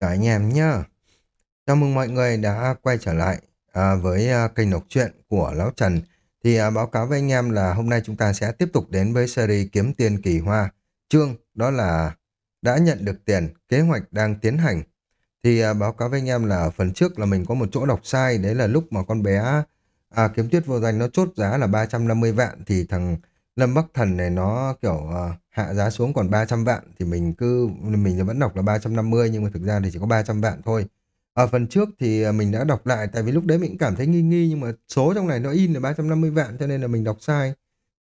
Cả anh em nhá. Chào mừng mọi người đã quay trở lại à, với à, kênh đọc truyện của Lão Trần. Thì à, báo cáo với anh em là hôm nay chúng ta sẽ tiếp tục đến với series Kiếm Tiền Kỳ Hoa. Chương đó là đã nhận được tiền, kế hoạch đang tiến hành. Thì à, báo cáo với anh em là phần trước là mình có một chỗ đọc sai, đấy là lúc mà con bé à, Kiếm Tuyết Vô Danh nó chốt giá là 350 vạn thì thằng Lâm Bắc Thần này nó kiểu uh, hạ giá xuống còn 300 vạn thì mình cứ mình vẫn đọc là 350 nhưng mà thực ra thì chỉ có 300 vạn thôi. Ở phần trước thì ờ, mình đã đọc lại tại vì lúc đấy mình cũng cảm thấy nghi nghi nhưng mà số trong này nó in là 350 vạn cho nên là mình đọc sai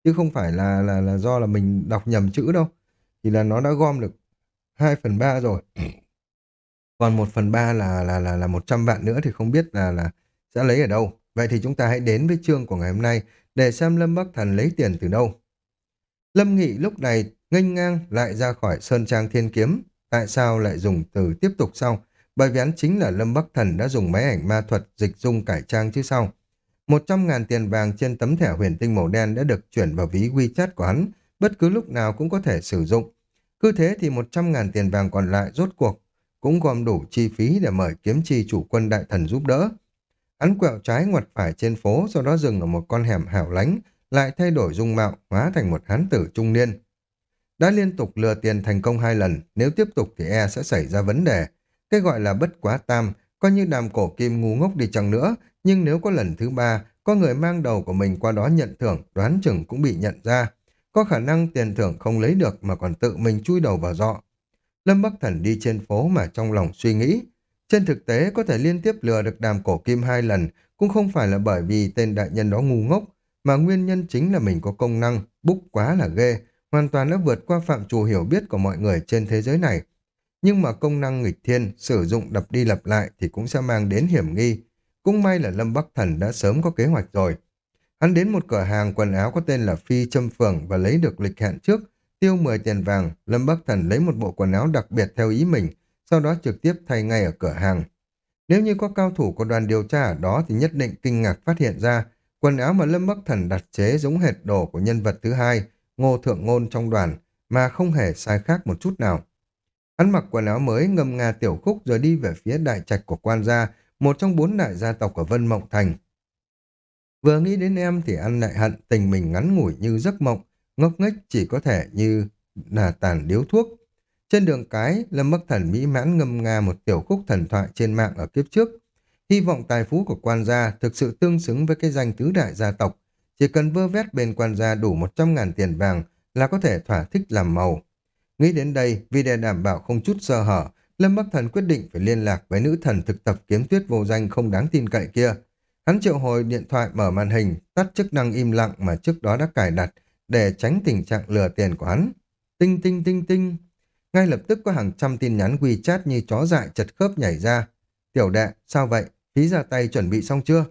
chứ không phải là là là do là mình đọc nhầm chữ đâu. Thì là nó đã gom được 2 phần 3 rồi. Còn 1 phần 3 là là là là 100 vạn nữa thì không biết là là sẽ lấy ở đâu. Vậy thì chúng ta hãy đến với chương của ngày hôm nay để xem Lâm Bắc Thần lấy tiền từ đâu. Lâm Nghị lúc này nghênh ngang lại ra khỏi Sơn Trang Thiên Kiếm. Tại sao lại dùng từ tiếp tục sau? Bởi vì hắn chính là Lâm Bắc Thần đã dùng máy ảnh ma thuật dịch dung cải trang chứ sau. Một trăm ngàn tiền vàng trên tấm thẻ huyền tinh màu đen đã được chuyển vào ví WeChat của hắn, bất cứ lúc nào cũng có thể sử dụng. Cứ thế thì một trăm ngàn tiền vàng còn lại rốt cuộc cũng gom đủ chi phí để mời kiếm chi chủ quân đại thần giúp đỡ. Hắn quẹo trái ngoặt phải trên phố, sau đó dừng ở một con hẻm hẻo lánh, lại thay đổi dung mạo, hóa thành một hán tử trung niên. Đã liên tục lừa tiền thành công hai lần, nếu tiếp tục thì e sẽ xảy ra vấn đề. Cái gọi là bất quá tam, coi như đàm cổ kim ngu ngốc đi chăng nữa, nhưng nếu có lần thứ ba, có người mang đầu của mình qua đó nhận thưởng, đoán chừng cũng bị nhận ra. Có khả năng tiền thưởng không lấy được mà còn tự mình chui đầu vào dọ. Lâm Bắc Thần đi trên phố mà trong lòng suy nghĩ. Trên thực tế, có thể liên tiếp lừa được đàm cổ kim hai lần, cũng không phải là bởi vì tên đại nhân đó ngu ngốc, mà nguyên nhân chính là mình có công năng, búc quá là ghê, hoàn toàn đã vượt qua phạm trù hiểu biết của mọi người trên thế giới này. Nhưng mà công năng nghịch thiên, sử dụng đập đi lặp lại thì cũng sẽ mang đến hiểm nghi. Cũng may là Lâm Bắc Thần đã sớm có kế hoạch rồi. Hắn đến một cửa hàng quần áo có tên là Phi Trâm Phường và lấy được lịch hẹn trước, tiêu 10 tiền vàng, Lâm Bắc Thần lấy một bộ quần áo đặc biệt theo ý mình, sau đó trực tiếp thay ngay ở cửa hàng. Nếu như có cao thủ của đoàn điều tra ở đó thì nhất định kinh ngạc phát hiện ra quần áo mà Lâm Bắc Thần đặt chế giống hệt đồ của nhân vật thứ hai, Ngô Thượng Ngôn trong đoàn, mà không hề sai khác một chút nào. Hắn mặc quần áo mới ngâm nga tiểu khúc rồi đi về phía đại trạch của quan gia, một trong bốn đại gia tộc ở Vân Mộng Thành. Vừa nghĩ đến em thì ăn lại hận tình mình ngắn ngủi như giấc mộng, ngốc nghếch chỉ có thể như là tàn điếu thuốc. Trên đường cái, Lâm Bắc Thần mỹ mãn ngâm nga một tiểu khúc thần thoại trên mạng ở kiếp trước. Hy vọng tài phú của quan gia thực sự tương xứng với cái danh tứ đại gia tộc. Chỉ cần vơ vét bên quan gia đủ 100.000 tiền vàng là có thể thỏa thích làm màu. Nghĩ đến đây, vì để đảm bảo không chút sơ hở, Lâm Bắc Thần quyết định phải liên lạc với nữ thần thực tập kiếm tuyết vô danh không đáng tin cậy kia. Hắn triệu hồi điện thoại mở màn hình, tắt chức năng im lặng mà trước đó đã cài đặt để tránh tình trạng lừa tiền của hắn. Tinh tinh tinh tinh. Ngay lập tức có hàng trăm tin nhắn WeChat như chó dại chật khớp nhảy ra. Tiểu đệ, sao vậy? Phí ra tay chuẩn bị xong chưa?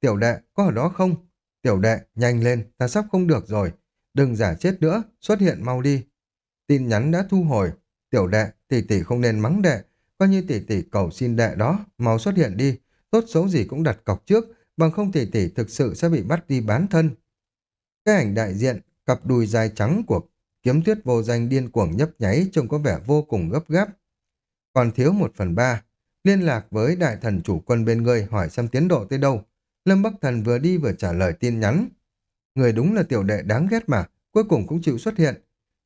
Tiểu đệ, có ở đó không? Tiểu đệ, nhanh lên, ta sắp không được rồi. Đừng giả chết nữa, xuất hiện mau đi. Tin nhắn đã thu hồi. Tiểu đệ, tỷ tỷ không nên mắng đệ. Coi như tỷ tỷ cầu xin đệ đó, mau xuất hiện đi. Tốt xấu gì cũng đặt cọc trước, bằng không tỷ tỷ thực sự sẽ bị bắt đi bán thân. Cái ảnh đại diện, cặp đùi dài trắng của kiếm tuyết vô danh điên cuồng nhấp nháy trông có vẻ vô cùng gấp gáp. Còn thiếu một phần ba, liên lạc với đại thần chủ quân bên ngươi hỏi xem tiến độ tới đâu. Lâm Bắc Thần vừa đi vừa trả lời tin nhắn. Người đúng là tiểu đệ đáng ghét mà, cuối cùng cũng chịu xuất hiện.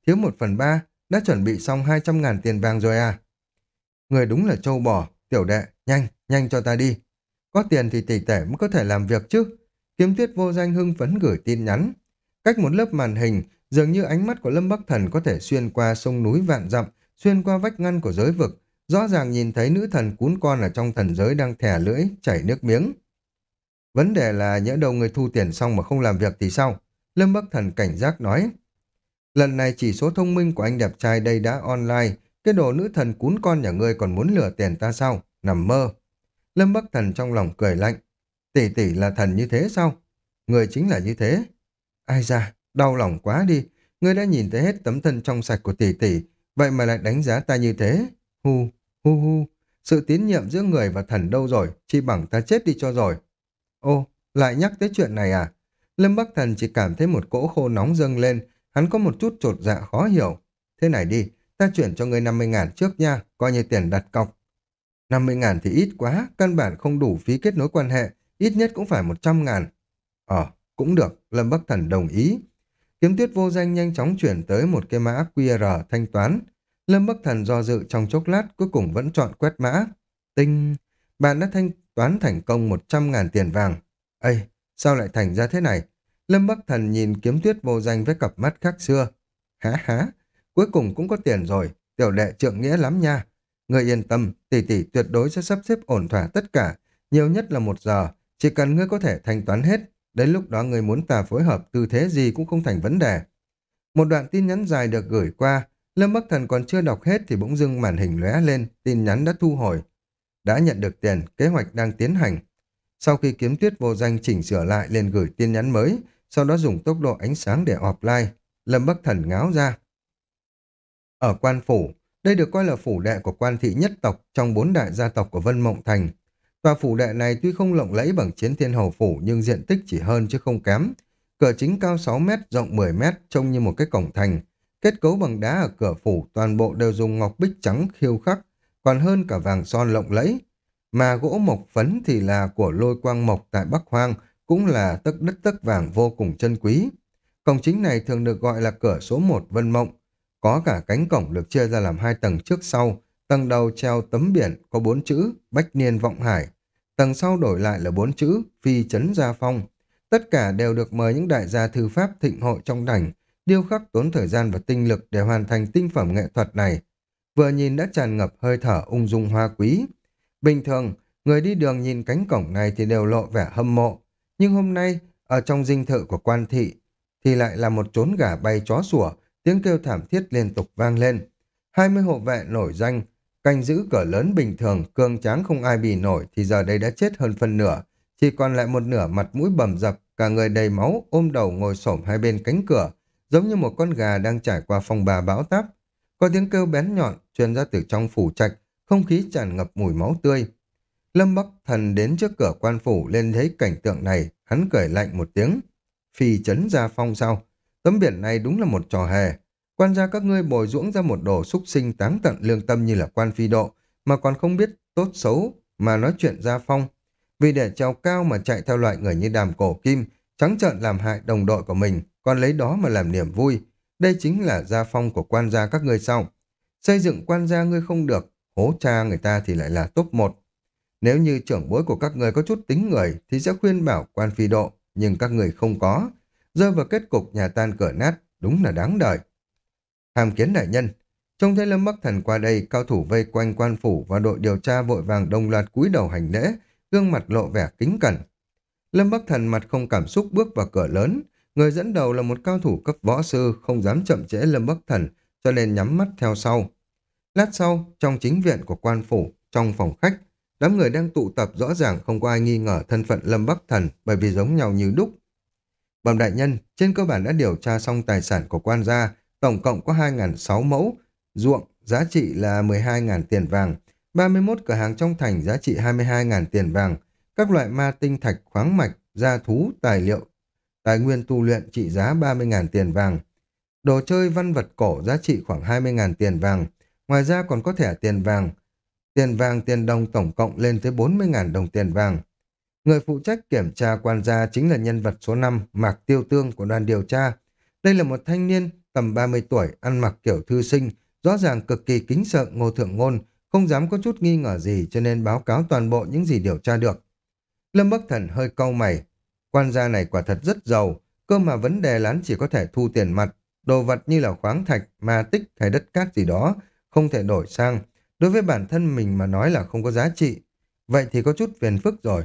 Thiếu một phần ba, đã chuẩn bị xong 200 ngàn tiền vàng rồi à. Người đúng là châu bò, tiểu đệ, nhanh, nhanh cho ta đi. Có tiền thì tỷ tể mới có thể làm việc chứ. Kiếm tuyết vô danh hưng phấn gửi tin nhắn. Cách một lớp màn hình, dường như ánh mắt của Lâm Bắc Thần có thể xuyên qua sông núi vạn dặm, xuyên qua vách ngăn của giới vực, rõ ràng nhìn thấy nữ thần cún con ở trong thần giới đang thẻ lưỡi, chảy nước miếng. Vấn đề là nhỡ đầu người thu tiền xong mà không làm việc thì sao? Lâm Bắc Thần cảnh giác nói. Lần này chỉ số thông minh của anh đẹp trai đây đã online, cái đồ nữ thần cún con nhà ngươi còn muốn lừa tiền ta sao? Nằm mơ. Lâm Bắc Thần trong lòng cười lạnh. Tỷ tỷ là thần như thế sao? Người chính là như thế. Ai ra, đau lòng quá đi. Ngươi đã nhìn thấy hết tấm thân trong sạch của tỷ tỷ, vậy mà lại đánh giá ta như thế. Hu, hu hu, sự tín nhiệm giữa người và thần đâu rồi, chỉ bằng ta chết đi cho rồi. Ô, lại nhắc tới chuyện này à? Lâm Bắc Thần chỉ cảm thấy một cỗ khô nóng dâng lên, hắn có một chút trột dạ khó hiểu. Thế này đi, ta chuyển cho ngươi 50 ngàn trước nha, coi như tiền đặt cọc. 50 ngàn thì ít quá, căn bản không đủ phí kết nối quan hệ, ít nhất cũng phải 100 ngàn. Ờ, cũng được, Lâm Bắc Thần đồng ý. Kiếm tuyết vô danh nhanh chóng chuyển tới một cái mã QR thanh toán. Lâm Bắc Thần do dự trong chốc lát cuối cùng vẫn chọn quét mã. Tinh, bạn đã thanh toán thành công 100 ngàn tiền vàng. Ây, sao lại thành ra thế này? Lâm Bắc Thần nhìn kiếm tuyết vô danh với cặp mắt khác xưa. Há há, cuối cùng cũng có tiền rồi, tiểu đệ trượng nghĩa lắm nha. Ngươi yên tâm, tỷ tỷ tuyệt đối sẽ sắp xếp ổn thỏa tất cả, nhiều nhất là một giờ, chỉ cần ngươi có thể thanh toán hết, đến lúc đó ngươi muốn ta phối hợp tư thế gì cũng không thành vấn đề. Một đoạn tin nhắn dài được gửi qua, Lâm Bắc Thần còn chưa đọc hết thì bỗng dưng màn hình lóe lên, tin nhắn đã thu hồi. Đã nhận được tiền, kế hoạch đang tiến hành. Sau khi kiếm tuyết vô danh chỉnh sửa lại lên gửi tin nhắn mới, sau đó dùng tốc độ ánh sáng để offline, Lâm Bắc Thần ngáo ra. Ở quan phủ, đây được coi là phủ đệ của quan thị nhất tộc trong bốn đại gia tộc của Vân Mộng Thành. Tòa phủ đệ này tuy không lộng lẫy bằng chiến thiên hầu phủ nhưng diện tích chỉ hơn chứ không kém. Cửa chính cao 6 mét, rộng 10 mét, trông như một cái cổng thành. Kết cấu bằng đá ở cửa phủ toàn bộ đều dùng ngọc bích trắng khiêu khắc, còn hơn cả vàng son lộng lẫy. Mà gỗ mộc phấn thì là của lôi quang mộc tại Bắc Hoang, cũng là tấc đất tấc vàng vô cùng chân quý. Cổng chính này thường được gọi là cửa số 1 Vân Mộng, có cả cánh cổng được chia ra làm hai tầng trước sau, tầng đầu treo tấm biển có bốn chữ Bách Niên Vọng Hải, tầng sau đổi lại là bốn chữ Phi Trấn Gia Phong. Tất cả đều được mời những đại gia thư pháp thịnh hội trong đảnh, điêu khắc tốn thời gian và tinh lực để hoàn thành tinh phẩm nghệ thuật này. Vừa nhìn đã tràn ngập hơi thở ung dung hoa quý. Bình thường, người đi đường nhìn cánh cổng này thì đều lộ vẻ hâm mộ. Nhưng hôm nay, ở trong dinh thự của quan thị, thì lại là một chốn gà bay chó sủa, tiếng kêu thảm thiết liên tục vang lên. hai mươi hộ vệ nổi danh, canh giữ cửa lớn bình thường, cường tráng không ai bì nổi thì giờ đây đã chết hơn phân nửa, chỉ còn lại một nửa mặt mũi bầm dập, cả người đầy máu, ôm đầu ngồi xổm hai bên cánh cửa, giống như một con gà đang trải qua phong bà bão táp. Có tiếng kêu bén nhọn truyền ra từ trong phủ trạch, không khí tràn ngập mùi máu tươi. Lâm Bắc Thần đến trước cửa quan phủ lên thấy cảnh tượng này, hắn cười lạnh một tiếng. Phi chấn ra phong sau Tấm biển này đúng là một trò hề. Quan gia các ngươi bồi dưỡng ra một đồ xúc sinh táng tận lương tâm như là quan phi độ, mà còn không biết tốt xấu mà nói chuyện gia phong. Vì để trèo cao mà chạy theo loại người như đàm cổ kim, trắng trợn làm hại đồng đội của mình, còn lấy đó mà làm niềm vui. Đây chính là gia phong của quan gia các ngươi sau. Xây dựng quan gia ngươi không được, hố cha người ta thì lại là top một. Nếu như trưởng bối của các người có chút tính người thì sẽ khuyên bảo quan phi độ, nhưng các người không có rơi vào kết cục nhà tan cửa nát, đúng là đáng đời. Hàm kiến đại nhân, trông thấy Lâm Bắc Thần qua đây, cao thủ vây quanh quan phủ và đội điều tra vội vàng đồng loạt cúi đầu hành lễ, gương mặt lộ vẻ kính cẩn. Lâm Bắc Thần mặt không cảm xúc bước vào cửa lớn, người dẫn đầu là một cao thủ cấp võ sư không dám chậm trễ Lâm Bắc Thần, cho nên nhắm mắt theo sau. Lát sau, trong chính viện của quan phủ, trong phòng khách, đám người đang tụ tập rõ ràng không có ai nghi ngờ thân phận Lâm Bắc Thần bởi vì giống nhau như đúc. Bẩm đại nhân, trên cơ bản đã điều tra xong tài sản của quan gia, tổng cộng có 2.006 mẫu, ruộng giá trị là 12.000 tiền vàng, 31 cửa hàng trong thành giá trị 22.000 tiền vàng, các loại ma tinh thạch khoáng mạch, gia thú, tài liệu, tài nguyên tu luyện trị giá 30.000 tiền vàng, đồ chơi văn vật cổ giá trị khoảng 20.000 tiền vàng, ngoài ra còn có thẻ tiền vàng, tiền vàng tiền đồng tổng cộng lên tới 40.000 đồng tiền vàng. Người phụ trách kiểm tra quan gia chính là nhân vật số 5, Mạc Tiêu Tương của đoàn điều tra. Đây là một thanh niên tầm 30 tuổi, ăn mặc kiểu thư sinh, rõ ràng cực kỳ kính sợ ngô thượng ngôn, không dám có chút nghi ngờ gì cho nên báo cáo toàn bộ những gì điều tra được. Lâm Bắc Thần hơi cau mày, quan gia này quả thật rất giàu, cơ mà vấn đề lán chỉ có thể thu tiền mặt, đồ vật như là khoáng thạch, ma tích hay đất cát gì đó, không thể đổi sang. Đối với bản thân mình mà nói là không có giá trị. Vậy thì có chút phiền phức rồi.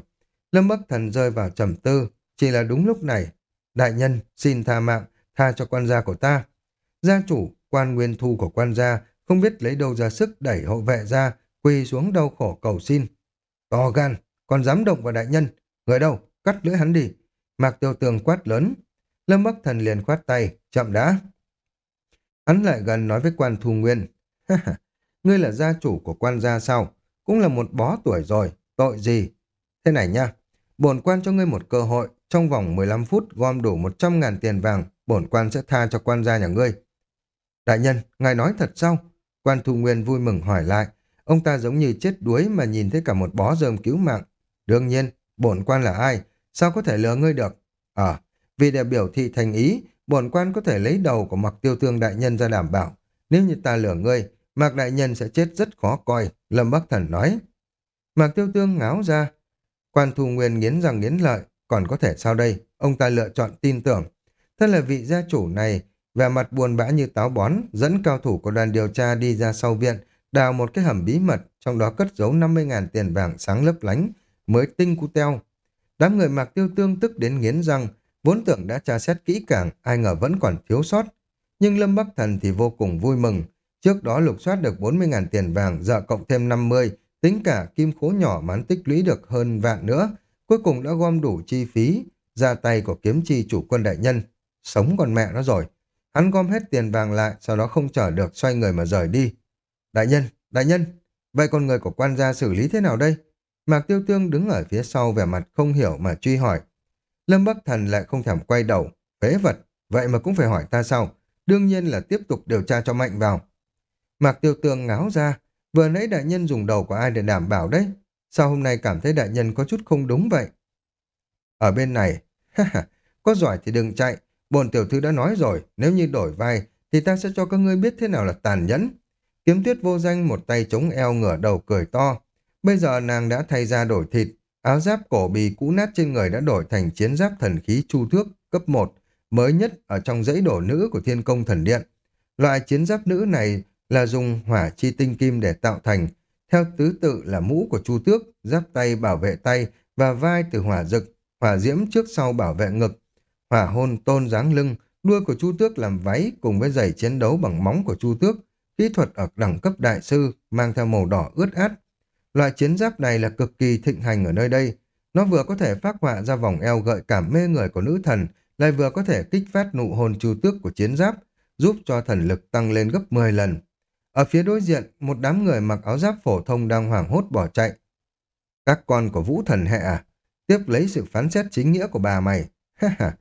Lâm Bắc Thần rơi vào trầm tư, chỉ là đúng lúc này. Đại nhân, xin tha mạng, tha cho quan gia của ta. Gia chủ, quan nguyên thu của quan gia, không biết lấy đâu ra sức đẩy hộ vệ ra, quỳ xuống đau khổ cầu xin. To gan, còn dám động vào đại nhân. Người đâu, cắt lưỡi hắn đi. Mạc tiêu tường quát lớn. Lâm Bắc Thần liền khoát tay, chậm đã. Hắn lại gần nói với quan thu nguyên. Ngươi là gia chủ của quan gia sao? Cũng là một bó tuổi rồi, tội gì? Thế này nha, bổn quan cho ngươi một cơ hội, trong vòng 15 phút gom đủ 100 ngàn tiền vàng, bổn quan sẽ tha cho quan gia nhà ngươi. Đại nhân, ngài nói thật sao? Quan Thu Nguyên vui mừng hỏi lại. Ông ta giống như chết đuối mà nhìn thấy cả một bó rơm cứu mạng. Đương nhiên, bổn quan là ai? Sao có thể lừa ngươi được? Ờ, vì để biểu thị thành ý, bổn quan có thể lấy đầu của mặc tiêu tương đại nhân ra đảm bảo. Nếu như ta lừa ngươi, Mạc Đại Nhân sẽ chết rất khó coi, Lâm Bắc Thần nói. Mạc Tiêu Tương ngáo ra. Quan Thu Nguyên nghiến răng nghiến lợi, còn có thể sao đây? Ông ta lựa chọn tin tưởng. Thật là vị gia chủ này, vẻ mặt buồn bã như táo bón, dẫn cao thủ của đoàn điều tra đi ra sau viện, đào một cái hầm bí mật, trong đó cất giấu 50.000 tiền vàng sáng lấp lánh, mới tinh cu teo. Đám người Mạc Tiêu Tương tức đến nghiến răng, vốn tưởng đã tra xét kỹ càng, ai ngờ vẫn còn thiếu sót. Nhưng Lâm Bắc Thần thì vô cùng vui mừng, Trước đó lục soát được 40.000 tiền vàng, giờ cộng thêm 50, tính cả kim khố nhỏ mà tích lũy được hơn vạn nữa. Cuối cùng đã gom đủ chi phí, ra tay của kiếm chi chủ quân đại nhân. Sống còn mẹ nó rồi. Hắn gom hết tiền vàng lại, sau đó không chờ được xoay người mà rời đi. Đại nhân, đại nhân, vậy con người của quan gia xử lý thế nào đây? Mạc Tiêu Tương đứng ở phía sau vẻ mặt không hiểu mà truy hỏi. Lâm Bắc Thần lại không thèm quay đầu. Phế vật, vậy mà cũng phải hỏi ta sao? Đương nhiên là tiếp tục điều tra cho mạnh vào. Mạc Tiêu Tương ngáo ra, vừa nãy đại nhân dùng đầu của ai để đảm bảo đấy? Sao hôm nay cảm thấy đại nhân có chút không đúng vậy? Ở bên này, có giỏi thì đừng chạy, bồn tiểu thư đã nói rồi, nếu như đổi vai thì ta sẽ cho các ngươi biết thế nào là tàn nhẫn. Kiếm tuyết vô danh một tay chống eo ngửa đầu cười to. Bây giờ nàng đã thay ra đổi thịt, áo giáp cổ bì cũ nát trên người đã đổi thành chiến giáp thần khí chu thước cấp 1, mới nhất ở trong dãy đổ nữ của thiên công thần điện. Loại chiến giáp nữ này là dùng hỏa chi tinh kim để tạo thành, theo tứ tự là mũ của chu tước, giáp tay bảo vệ tay và vai từ hỏa dực, hỏa diễm trước sau bảo vệ ngực, hỏa hôn tôn dáng lưng, đuôi của chu tước làm váy cùng với giày chiến đấu bằng móng của chu tước, kỹ thuật ở đẳng cấp đại sư mang theo màu đỏ ướt át. Loại chiến giáp này là cực kỳ thịnh hành ở nơi đây. Nó vừa có thể phát họa ra vòng eo gợi cảm mê người của nữ thần, lại vừa có thể kích phát nụ hôn chu tước của chiến giáp, giúp cho thần lực tăng lên gấp 10 lần. Ở phía đối diện, một đám người mặc áo giáp phổ thông đang hoảng hốt bỏ chạy. Các con của vũ thần hệ à? Tiếp lấy sự phán xét chính nghĩa của bà mày. Ha ha.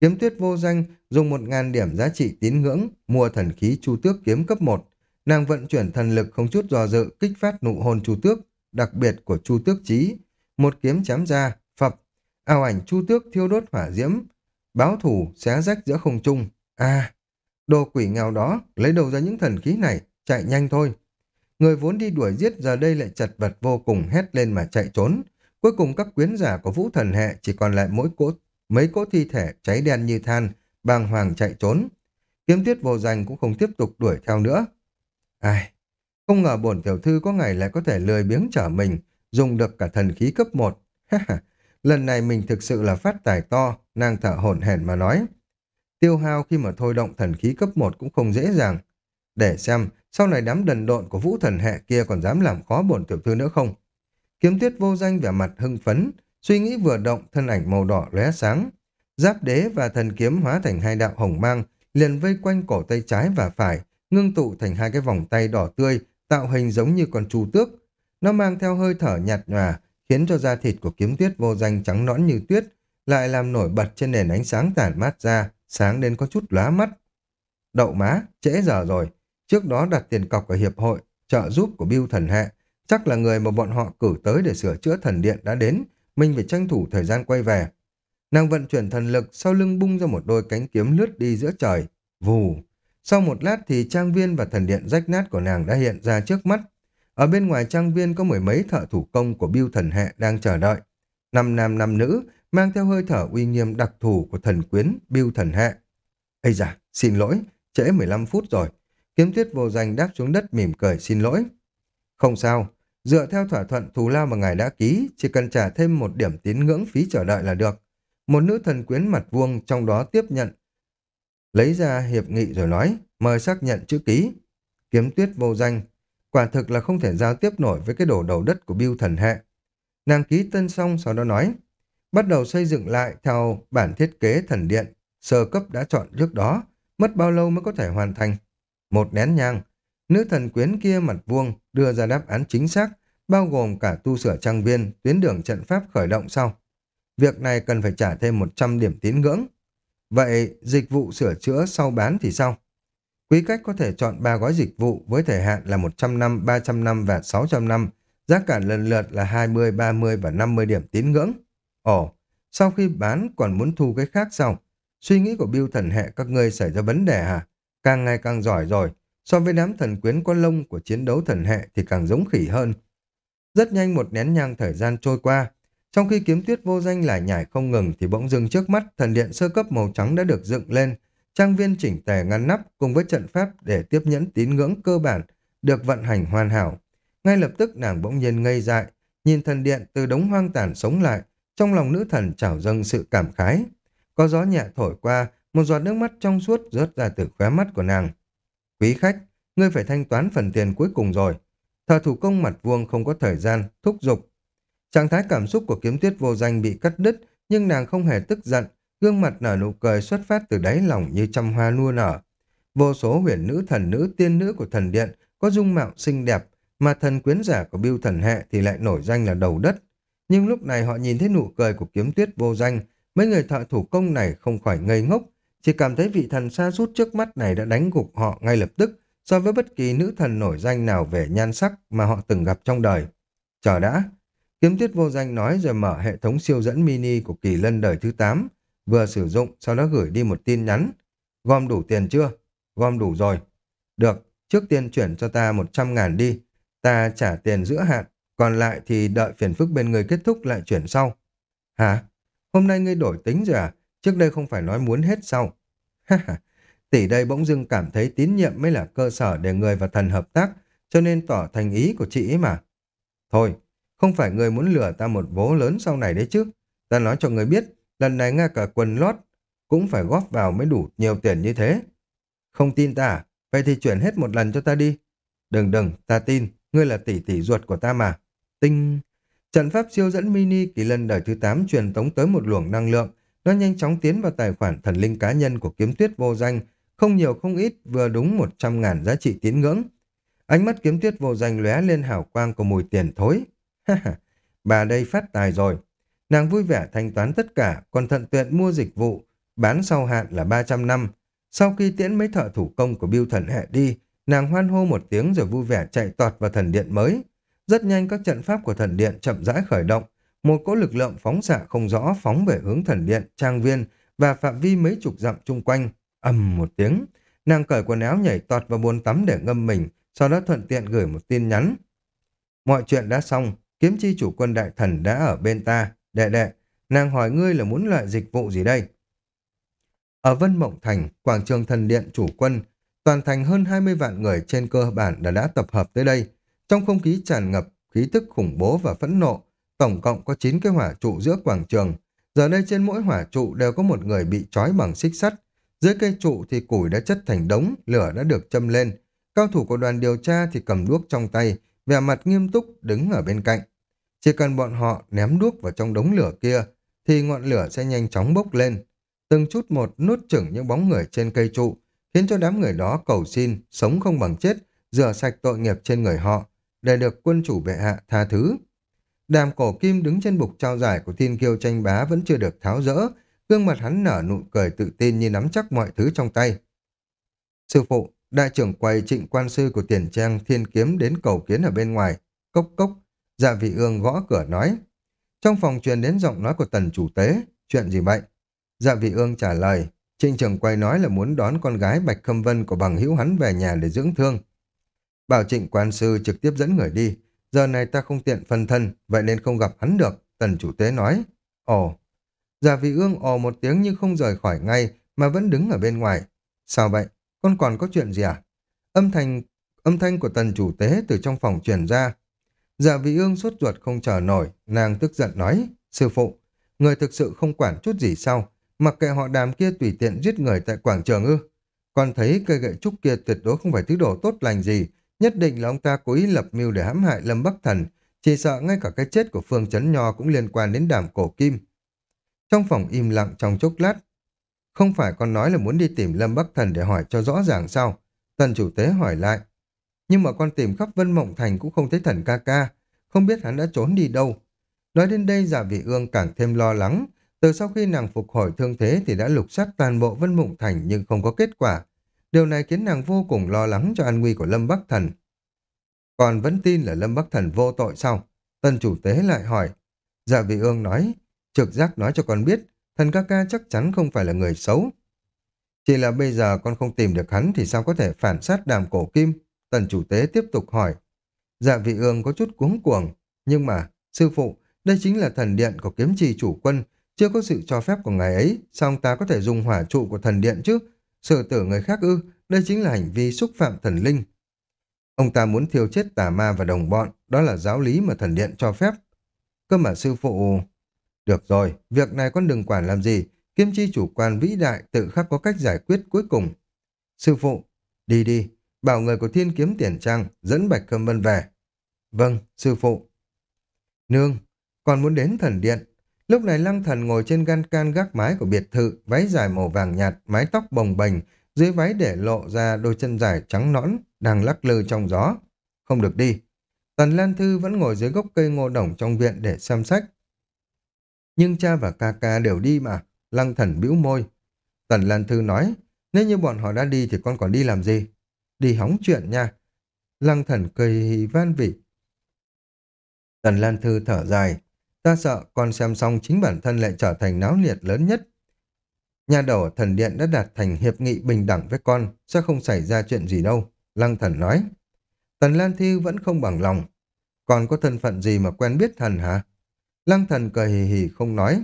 Kiếm tuyết vô danh dùng một ngàn điểm giá trị tín ngưỡng mua thần khí chu tước kiếm cấp 1. Nàng vận chuyển thần lực không chút dò dự kích phát nụ hôn chu tước, đặc biệt của chu tước chí. Một kiếm chém ra, phập, ảo ảnh chu tước thiêu đốt hỏa diễm, báo thủ xé rách giữa không trung. À, đồ quỷ nghèo đó, lấy đầu ra những thần khí này, chạy nhanh thôi. Người vốn đi đuổi giết giờ đây lại chật vật vô cùng hét lên mà chạy trốn. Cuối cùng các quyến giả của vũ thần hệ chỉ còn lại mỗi cỗ, mấy cỗ thi thể cháy đen như than, bàng hoàng chạy trốn. Kiếm tiết vô danh cũng không tiếp tục đuổi theo nữa. Ai, không ngờ bổn tiểu thư có ngày lại có thể lười biếng trở mình, dùng được cả thần khí cấp 1. Lần này mình thực sự là phát tài to, nàng thở hổn hển mà nói. Tiêu hao khi mà thôi động thần khí cấp 1 cũng không dễ dàng. Để xem, sau này đám đần độn của vũ thần hệ kia còn dám làm khó bổn tiểu thư nữa không? Kiếm tuyết vô danh vẻ mặt hưng phấn, suy nghĩ vừa động, thân ảnh màu đỏ lóe sáng. Giáp đế và thần kiếm hóa thành hai đạo hồng mang, liền vây quanh cổ tay trái và phải, ngưng tụ thành hai cái vòng tay đỏ tươi, tạo hình giống như con chu tước. Nó mang theo hơi thở nhạt nhòa, khiến cho da thịt của kiếm tuyết vô danh trắng nõn như tuyết, lại làm nổi bật trên nền ánh sáng tản mát ra, sáng đến có chút lóa mắt. Đậu má, trễ giờ rồi, Trước đó đặt tiền cọc ở hiệp hội, trợ giúp của Bill thần hệ, chắc là người mà bọn họ cử tới để sửa chữa thần điện đã đến, mình phải tranh thủ thời gian quay về. Nàng vận chuyển thần lực, sau lưng bung ra một đôi cánh kiếm lướt đi giữa trời, vù. Sau một lát thì trang viên và thần điện rách nát của nàng đã hiện ra trước mắt. Ở bên ngoài trang viên có mười mấy thợ thủ công của biêu thần hệ đang chờ đợi. Năm nam năm nữ, mang theo hơi thở uy nghiêm đặc thù của thần quyến biêu thần hệ. Ây da, xin lỗi, trễ 15 phút rồi, Kiếm tuyết vô danh đáp xuống đất mỉm cười xin lỗi. Không sao, dựa theo thỏa thuận thù lao mà ngài đã ký, chỉ cần trả thêm một điểm tín ngưỡng phí chờ đợi là được. Một nữ thần quyến mặt vuông trong đó tiếp nhận. Lấy ra hiệp nghị rồi nói, mời xác nhận chữ ký. Kiếm tuyết vô danh, quả thực là không thể giao tiếp nổi với cái đổ đầu đất của biêu thần hệ. Nàng ký tân xong sau đó nói, bắt đầu xây dựng lại theo bản thiết kế thần điện, sơ cấp đã chọn trước đó, mất bao lâu mới có thể hoàn thành. Một nén nhang, nữ thần quyến kia mặt vuông đưa ra đáp án chính xác, bao gồm cả tu sửa trang viên, tuyến đường trận pháp khởi động sau. Việc này cần phải trả thêm 100 điểm tín ngưỡng. Vậy dịch vụ sửa chữa sau bán thì sao? Quý khách có thể chọn 3 gói dịch vụ với thời hạn là 100 năm, 300 năm và 600 năm, giá cả lần lượt là 20, 30 và 50 điểm tín ngưỡng. Ồ, sau khi bán còn muốn thu cái khác sao? Suy nghĩ của Bill thần hệ các ngươi xảy ra vấn đề hả? Càng ngày càng giỏi rồi, so với đám thần quyến có lông của chiến đấu thần hệ thì càng giống khỉ hơn. Rất nhanh một nén nhang thời gian trôi qua, trong khi kiếm tuyết vô danh lại nhảy không ngừng thì bỗng dưng trước mắt thần điện sơ cấp màu trắng đã được dựng lên, trang viên chỉnh tề ngăn nắp cùng với trận pháp để tiếp nhẫn tín ngưỡng cơ bản được vận hành hoàn hảo. Ngay lập tức nàng bỗng nhiên ngây dại, nhìn thần điện từ đống hoang tàn sống lại, trong lòng nữ thần trào dâng sự cảm khái. Có gió nhẹ thổi qua, một giọt nước mắt trong suốt rớt ra từ khóe mắt của nàng. Quý khách, ngươi phải thanh toán phần tiền cuối cùng rồi. Thợ thủ công mặt vuông không có thời gian, thúc giục. Trạng thái cảm xúc của kiếm tuyết vô danh bị cắt đứt, nhưng nàng không hề tức giận, gương mặt nở nụ cười xuất phát từ đáy lòng như trăm hoa nua nở. Vô số huyền nữ thần nữ tiên nữ của thần điện có dung mạo xinh đẹp, mà thần quyến giả của biêu thần hệ thì lại nổi danh là đầu đất. Nhưng lúc này họ nhìn thấy nụ cười của kiếm tuyết vô danh, mấy người thợ thủ công này không khỏi ngây ngốc, chỉ cảm thấy vị thần xa sút trước mắt này đã đánh gục họ ngay lập tức so với bất kỳ nữ thần nổi danh nào về nhan sắc mà họ từng gặp trong đời. Chờ đã, kiếm tuyết vô danh nói rồi mở hệ thống siêu dẫn mini của kỳ lân đời thứ 8, vừa sử dụng sau đó gửi đi một tin nhắn. Gom đủ tiền chưa? Gom đủ rồi. Được, trước tiên chuyển cho ta 100 ngàn đi, ta trả tiền giữa hạn, còn lại thì đợi phiền phức bên người kết thúc lại chuyển sau. Hả? Hôm nay ngươi đổi tính rồi à? Trước đây không phải nói muốn hết sau. Tỷ đây bỗng dưng cảm thấy tín nhiệm mới là cơ sở để người và thần hợp tác, cho nên tỏ thành ý của chị ấy mà. Thôi, không phải người muốn lừa ta một vố lớn sau này đấy chứ. Ta nói cho người biết, lần này ngay cả quần lót cũng phải góp vào mới đủ nhiều tiền như thế. Không tin ta à? Vậy thì chuyển hết một lần cho ta đi. Đừng đừng, ta tin, ngươi là tỷ tỷ ruột của ta mà. Tinh... Trận pháp siêu dẫn mini kỳ lân đời thứ 8 truyền tống tới một luồng năng lượng. Nó nhanh chóng tiến vào tài khoản thần linh cá nhân của kiếm tuyết vô danh. Không nhiều không ít, vừa đúng 100 ngàn giá trị tín ngưỡng. Ánh mắt kiếm tuyết vô danh lóe lên hào quang của mùi tiền thối. bà đây phát tài rồi. Nàng vui vẻ thanh toán tất cả, còn thận tuyện mua dịch vụ, bán sau hạn là 300 năm. Sau khi tiễn mấy thợ thủ công của biêu thần hệ đi, nàng hoan hô một tiếng rồi vui vẻ chạy tọt vào thần điện mới. Rất nhanh các trận pháp của thần điện chậm rãi khởi động, một cỗ lực lượng phóng xạ không rõ phóng về hướng thần điện, trang viên và phạm vi mấy chục dặm chung quanh. ầm một tiếng, nàng cởi quần áo nhảy tọt vào bồn tắm để ngâm mình, sau đó thuận tiện gửi một tin nhắn. Mọi chuyện đã xong, kiếm chi chủ quân đại thần đã ở bên ta. Đệ đệ, nàng hỏi ngươi là muốn loại dịch vụ gì đây? Ở Vân Mộng Thành, quảng trường thần điện chủ quân, toàn thành hơn 20 vạn người trên cơ bản đã đã tập hợp tới đây. Trong không khí tràn ngập, khí tức khủng bố và phẫn nộ, tổng cộng có 9 cái hỏa trụ giữa quảng trường. Giờ đây trên mỗi hỏa trụ đều có một người bị trói bằng xích sắt. Dưới cây trụ thì củi đã chất thành đống, lửa đã được châm lên. Cao thủ của đoàn điều tra thì cầm đuốc trong tay, vẻ mặt nghiêm túc đứng ở bên cạnh. Chỉ cần bọn họ ném đuốc vào trong đống lửa kia, thì ngọn lửa sẽ nhanh chóng bốc lên. Từng chút một nuốt chửng những bóng người trên cây trụ, khiến cho đám người đó cầu xin, sống không bằng chết, rửa sạch tội nghiệp trên người họ, để được quân chủ bệ hạ tha thứ. Đàm cổ kim đứng trên bục trao giải của thiên kiêu tranh bá vẫn chưa được tháo rỡ, gương mặt hắn nở nụ cười tự tin như nắm chắc mọi thứ trong tay. Sư phụ, đại trưởng quầy trịnh quan sư của tiền trang thiên kiếm đến cầu kiến ở bên ngoài, cốc cốc, dạ vị ương gõ cửa nói. Trong phòng truyền đến giọng nói của tần chủ tế, chuyện gì vậy? Dạ vị ương trả lời, trịnh trưởng quay nói là muốn đón con gái Bạch Khâm Vân của bằng hữu hắn về nhà để dưỡng thương. Bảo trịnh quan sư trực tiếp dẫn người đi. Giờ này ta không tiện phân thân, vậy nên không gặp hắn được, tần chủ tế nói. Ồ, giả vị ương ồ một tiếng nhưng không rời khỏi ngay, mà vẫn đứng ở bên ngoài. Sao vậy? Con còn có chuyện gì à? Âm thanh, âm thanh của tần chủ tế từ trong phòng truyền ra. Dạ vị ương sốt ruột không chờ nổi, nàng tức giận nói, sư phụ, người thực sự không quản chút gì sao? Mặc kệ họ đàm kia tùy tiện giết người tại quảng trường ư? Còn thấy cây gậy trúc kia tuyệt đối không phải thứ đồ tốt lành gì, Nhất định là ông ta cố ý lập mưu để hãm hại Lâm Bắc Thần, chỉ sợ ngay cả cái chết của Phương Chấn Nho cũng liên quan đến đàm cổ kim. Trong phòng im lặng trong chốc lát, không phải con nói là muốn đi tìm Lâm Bắc Thần để hỏi cho rõ ràng sao? Tần chủ tế hỏi lại. Nhưng mà con tìm khắp Vân Mộng Thành cũng không thấy thần ca ca, không biết hắn đã trốn đi đâu. Nói đến đây giả vị ương càng thêm lo lắng, từ sau khi nàng phục hồi thương thế thì đã lục soát toàn bộ Vân Mộng Thành nhưng không có kết quả. Điều này khiến nàng vô cùng lo lắng cho an nguy của Lâm Bắc Thần. Còn vẫn tin là Lâm Bắc Thần vô tội sao? Tân chủ tế lại hỏi. Dạ vị ương nói, trực giác nói cho con biết, thần ca ca chắc chắn không phải là người xấu. Chỉ là bây giờ con không tìm được hắn thì sao có thể phản sát đàm cổ kim? Tần chủ tế tiếp tục hỏi. Dạ vị ương có chút cuống cuồng, nhưng mà, sư phụ, đây chính là thần điện của kiếm trì chủ quân, chưa có sự cho phép của ngài ấy, sao ông ta có thể dùng hỏa trụ của thần điện chứ? Sự tử người khác ư, đây chính là hành vi xúc phạm thần linh. Ông ta muốn thiêu chết tà ma và đồng bọn, đó là giáo lý mà thần điện cho phép. Cơ mà sư phụ... Được rồi, việc này con đừng quản làm gì, kiếm chi chủ quan vĩ đại tự khắc có cách giải quyết cuối cùng. Sư phụ, đi đi, bảo người của thiên kiếm tiền trang dẫn Bạch Khâm Vân về. Vâng, sư phụ. Nương, còn muốn đến thần điện. Lúc này lăng thần ngồi trên gan can gác mái của biệt thự, váy dài màu vàng nhạt, mái tóc bồng bềnh, dưới váy để lộ ra đôi chân dài trắng nõn, đang lắc lư trong gió. Không được đi. Tần Lan Thư vẫn ngồi dưới gốc cây ngô đồng trong viện để xem sách. Nhưng cha và ca ca đều đi mà. Lăng thần bĩu môi. Tần Lan Thư nói, nếu như bọn họ đã đi thì con còn đi làm gì? Đi hóng chuyện nha. Lăng thần cười van vị. Tần Lan Thư thở dài. Ta sợ con xem xong chính bản thân lại trở thành náo nhiệt lớn nhất. Nhà đầu thần điện đã đạt thành hiệp nghị bình đẳng với con, sẽ không xảy ra chuyện gì đâu. Lăng thần nói. Tần Lan Thư vẫn không bằng lòng. Còn có thân phận gì mà quen biết thần hả? Lăng thần cười hì hì không nói.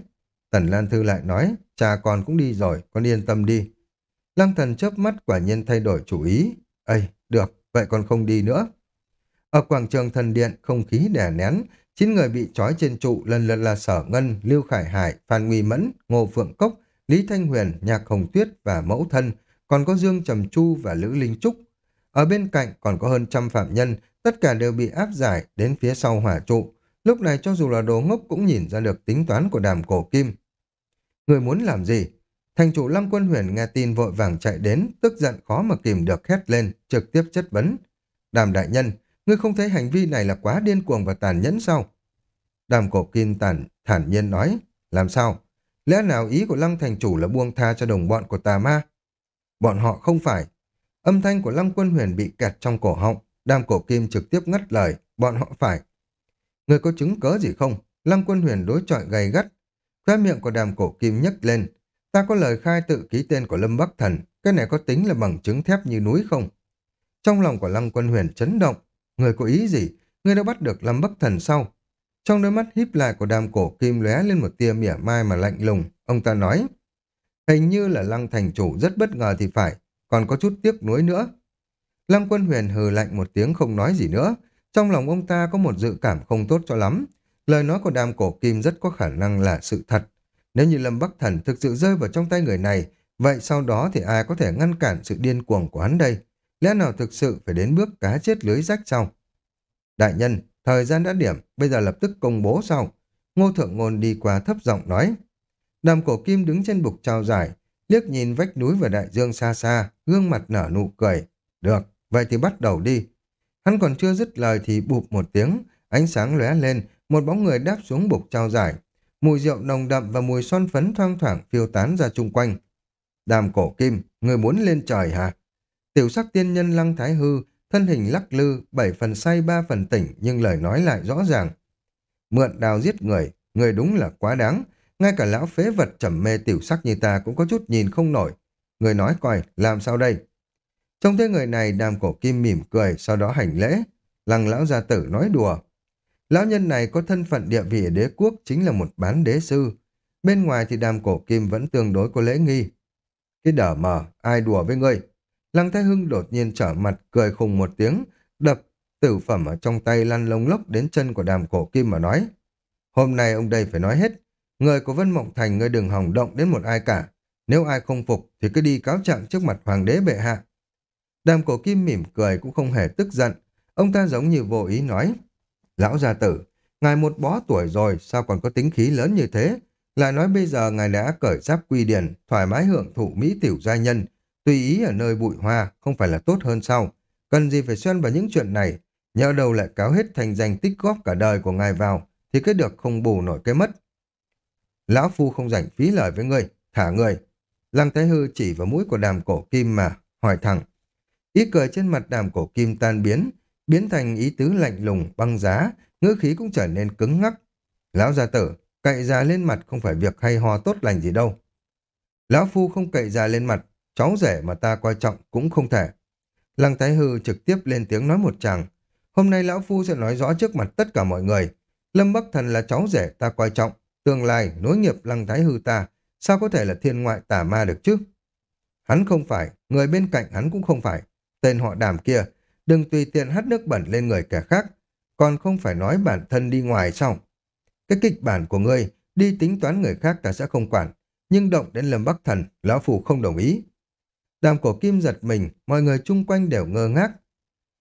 Tần Lan Thư lại nói, cha con cũng đi rồi, con yên tâm đi. Lăng thần chớp mắt quả nhiên thay đổi chủ ý. Ây, được, vậy còn không đi nữa. Ở quảng trường thần điện, không khí đè nén, chín người bị trói trên trụ lần lượt là Sở Ngân, Lưu Khải Hải, Phan Nguy Mẫn, Ngô Phượng Cốc, Lý Thanh Huyền, Nhạc Hồng Tuyết và Mẫu Thân, còn có Dương Trầm Chu và Lữ Linh Trúc. Ở bên cạnh còn có hơn trăm phạm nhân, tất cả đều bị áp giải đến phía sau hỏa trụ. Lúc này cho dù là đồ ngốc cũng nhìn ra được tính toán của đàm cổ kim. Người muốn làm gì? Thành chủ Lăng Quân Huyền nghe tin vội vàng chạy đến, tức giận khó mà kìm được hét lên, trực tiếp chất vấn. Đàm đại nhân, ngươi không thấy hành vi này là quá điên cuồng và tàn nhẫn sao? Đàm cổ kim tàn, thản nhiên nói, làm sao? Lẽ nào ý của Lăng thành chủ là buông tha cho đồng bọn của tà ma? Bọn họ không phải. Âm thanh của Lăng Quân Huyền bị kẹt trong cổ họng, đàm cổ kim trực tiếp ngắt lời, bọn họ phải. Người có chứng cớ gì không? Lăng Quân Huyền đối chọi gay gắt, Khóe miệng của đàm cổ kim nhấc lên. Ta có lời khai tự ký tên của Lâm Bắc Thần, cái này có tính là bằng chứng thép như núi không? Trong lòng của Lăng Quân Huyền chấn động. Người có ý gì? Người đã bắt được Lâm Bắc Thần sau. Trong đôi mắt híp lại của đàm cổ kim lóe lên một tia mỉa mai mà lạnh lùng. Ông ta nói, hình như là Lăng Thành Chủ rất bất ngờ thì phải, còn có chút tiếc nuối nữa. Lăng Quân Huyền hừ lạnh một tiếng không nói gì nữa. Trong lòng ông ta có một dự cảm không tốt cho lắm. Lời nói của đàm cổ kim rất có khả năng là sự thật. Nếu như Lâm Bắc Thần thực sự rơi vào trong tay người này, vậy sau đó thì ai có thể ngăn cản sự điên cuồng của hắn đây? Lẽ nào thực sự phải đến bước cá chết lưới rách sau? Đại nhân, thời gian đã điểm, bây giờ lập tức công bố sau. Ngô Thượng Ngôn đi qua thấp giọng nói. Đàm cổ kim đứng trên bục trao giải, liếc nhìn vách núi và đại dương xa xa, gương mặt nở nụ cười. Được, vậy thì bắt đầu đi. Hắn còn chưa dứt lời thì bụp một tiếng, ánh sáng lóe lên, một bóng người đáp xuống bục trao giải. Mùi rượu nồng đậm và mùi son phấn thoang thoảng phiêu tán ra chung quanh. Đàm cổ kim, người muốn lên trời hả? Tiểu sắc tiên nhân lăng thái hư, thân hình lắc lư, bảy phần say ba phần tỉnh nhưng lời nói lại rõ ràng. Mượn đào giết người, người đúng là quá đáng. Ngay cả lão phế vật trầm mê tiểu sắc như ta cũng có chút nhìn không nổi. Người nói coi, làm sao đây? Trong thế người này đàm cổ kim mỉm cười, sau đó hành lễ. Lăng lão gia tử nói đùa. Lão nhân này có thân phận địa vị ở đế quốc chính là một bán đế sư. Bên ngoài thì đàm cổ kim vẫn tương đối có lễ nghi. Cái đở mờ, ai đùa với ngươi? Lăng Thái Hưng đột nhiên trở mặt, cười khùng một tiếng, đập tử phẩm ở trong tay lăn lông lốc đến chân của đàm cổ kim mà nói. Hôm nay ông đây phải nói hết. Người của Vân Mộng Thành ngươi đừng hỏng động đến một ai cả. Nếu ai không phục thì cứ đi cáo trạng trước mặt hoàng đế bệ hạ. Đàm cổ kim mỉm cười cũng không hề tức giận. Ông ta giống như vô ý nói. Lão gia tử, ngài một bó tuổi rồi, sao còn có tính khí lớn như thế? Lại nói bây giờ ngài đã cởi giáp quy điển, thoải mái hưởng thụ mỹ tiểu gia nhân, tùy ý ở nơi bụi hoa, không phải là tốt hơn sao? Cần gì phải xen vào những chuyện này? nhỡ đầu lại cáo hết thành danh tích góp cả đời của ngài vào, thì cái được không bù nổi cái mất. Lão Phu không rảnh phí lời với ngươi, thả người. Lăng Thái Hư chỉ vào mũi của đàm cổ kim mà, hỏi thẳng. Ý cười trên mặt đàm cổ kim tan biến, biến thành ý tứ lạnh lùng, băng giá, ngữ khí cũng trở nên cứng ngắc. Lão gia tử, cậy già lên mặt không phải việc hay ho tốt lành gì đâu. Lão Phu không cậy già lên mặt, cháu rể mà ta coi trọng cũng không thể. Lăng Thái Hư trực tiếp lên tiếng nói một chàng. Hôm nay Lão Phu sẽ nói rõ trước mặt tất cả mọi người. Lâm Bắc Thần là cháu rể ta coi trọng, tương lai nối nghiệp Lăng Thái Hư ta, sao có thể là thiên ngoại tả ma được chứ? Hắn không phải, người bên cạnh hắn cũng không phải. Tên họ đàm kia, đừng tùy tiện hắt nước bẩn lên người kẻ khác, còn không phải nói bản thân đi ngoài sao? Cái kịch bản của ngươi, đi tính toán người khác ta sẽ không quản, nhưng động đến Lâm Bắc Thần, Lão phù không đồng ý. Đàm cổ kim giật mình, mọi người chung quanh đều ngơ ngác.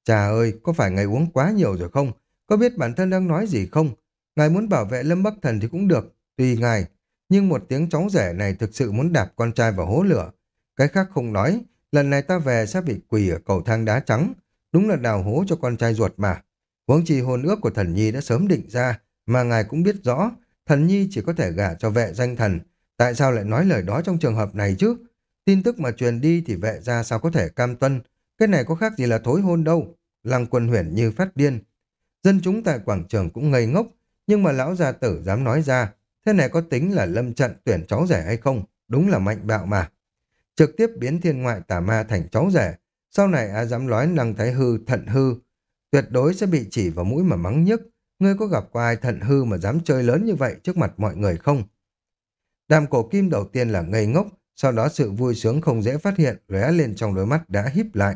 Chà ơi, có phải ngài uống quá nhiều rồi không? Có biết bản thân đang nói gì không? Ngài muốn bảo vệ Lâm Bắc Thần thì cũng được, tùy ngài. Nhưng một tiếng chóng rẻ này thực sự muốn đạp con trai vào hố lửa. Cái khác không nói, lần này ta về sẽ bị quỳ ở cầu thang đá trắng. Đúng là đào hố cho con trai ruột mà. Huống chi hôn ước của thần nhi đã sớm định ra, mà ngài cũng biết rõ, thần nhi chỉ có thể gả cho vệ danh thần. Tại sao lại nói lời đó trong trường hợp này chứ? Tin tức mà truyền đi thì vệ ra sao có thể cam tuân. Cái này có khác gì là thối hôn đâu. Lăng quân huyền như phát điên. Dân chúng tại quảng trường cũng ngây ngốc, nhưng mà lão gia tử dám nói ra, thế này có tính là lâm trận tuyển cháu rẻ hay không? Đúng là mạnh bạo mà. Trực tiếp biến thiên ngoại tà ma thành cháu rẻ. Sau này ai dám nói năng thái hư, thận hư, tuyệt đối sẽ bị chỉ vào mũi mà mắng nhức. Ngươi có gặp qua ai thận hư mà dám chơi lớn như vậy trước mặt mọi người không? Đàm cổ kim đầu tiên là ngây ngốc, sau đó sự vui sướng không dễ phát hiện lóe lên trong đôi mắt đã híp lại.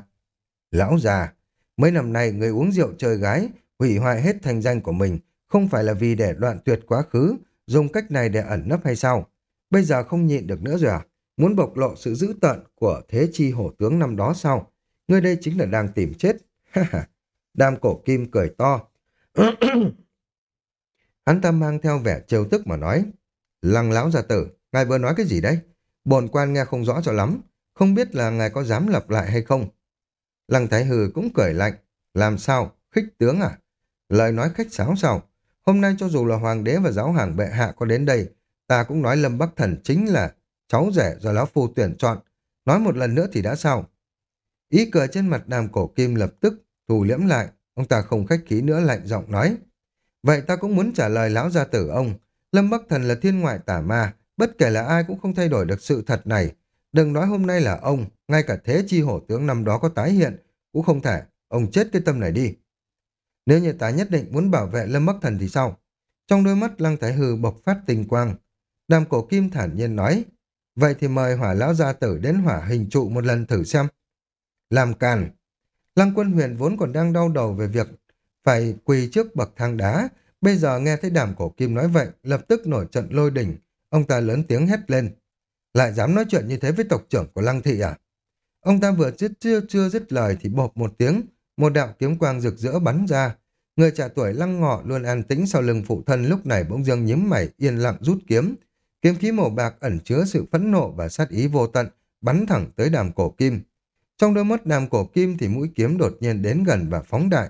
Lão già, mấy năm nay người uống rượu chơi gái, hủy hoại hết thành danh của mình, không phải là vì để đoạn tuyệt quá khứ, dùng cách này để ẩn nấp hay sao? Bây giờ không nhịn được nữa rồi à? Muốn bộc lộ sự dữ tợn của thế chi hổ tướng năm đó sao? Ngươi đây chính là đang tìm chết. Đàm cổ kim cười to. Hắn ta mang theo vẻ trêu tức mà nói. Lăng lão gia tử, ngài vừa nói cái gì đấy? Bồn quan nghe không rõ cho lắm, không biết là ngài có dám lặp lại hay không. Lăng Thái Hừ cũng cười lạnh, làm sao, khích tướng à? Lời nói khách sáo sao? Hôm nay cho dù là hoàng đế và giáo hàng bệ hạ có đến đây, ta cũng nói Lâm Bắc Thần chính là cháu rể do lão phu tuyển chọn. Nói một lần nữa thì đã sao? Ý cười trên mặt đàm cổ kim lập tức thù liễm lại, ông ta không khách khí nữa lạnh giọng nói. Vậy ta cũng muốn trả lời lão gia tử ông, Lâm Bắc Thần là thiên ngoại tả ma, bất kể là ai cũng không thay đổi được sự thật này. Đừng nói hôm nay là ông, ngay cả thế chi hổ tướng năm đó có tái hiện, cũng không thể, ông chết cái tâm này đi. Nếu như ta nhất định muốn bảo vệ Lâm Bắc Thần thì sao? Trong đôi mắt Lăng Thái Hư bộc phát tình quang. Đàm cổ kim thản nhiên nói, vậy thì mời hỏa lão gia tử đến hỏa hình trụ một lần thử xem. Làm càn. Lăng quân huyền vốn còn đang đau đầu về việc phải quỳ trước bậc thang đá, bây giờ nghe thấy đàm cổ kim nói vậy, lập tức nổi trận lôi đỉnh, Ông ta lớn tiếng hét lên. Lại dám nói chuyện như thế với tộc trưởng của Lăng Thị à? Ông ta vừa dứt chưa, chưa dứt lời thì bộp một tiếng, một đạo kiếm quang rực rỡ bắn ra. Người trẻ tuổi lăng ngọ luôn an tĩnh sau lưng phụ thân lúc này bỗng dưng nhíu mày yên lặng rút kiếm. Kiếm khí màu bạc ẩn chứa sự phẫn nộ và sát ý vô tận, bắn thẳng tới đàm cổ kim. Trong đôi mắt đàm cổ kim thì mũi kiếm đột nhiên đến gần và phóng đại.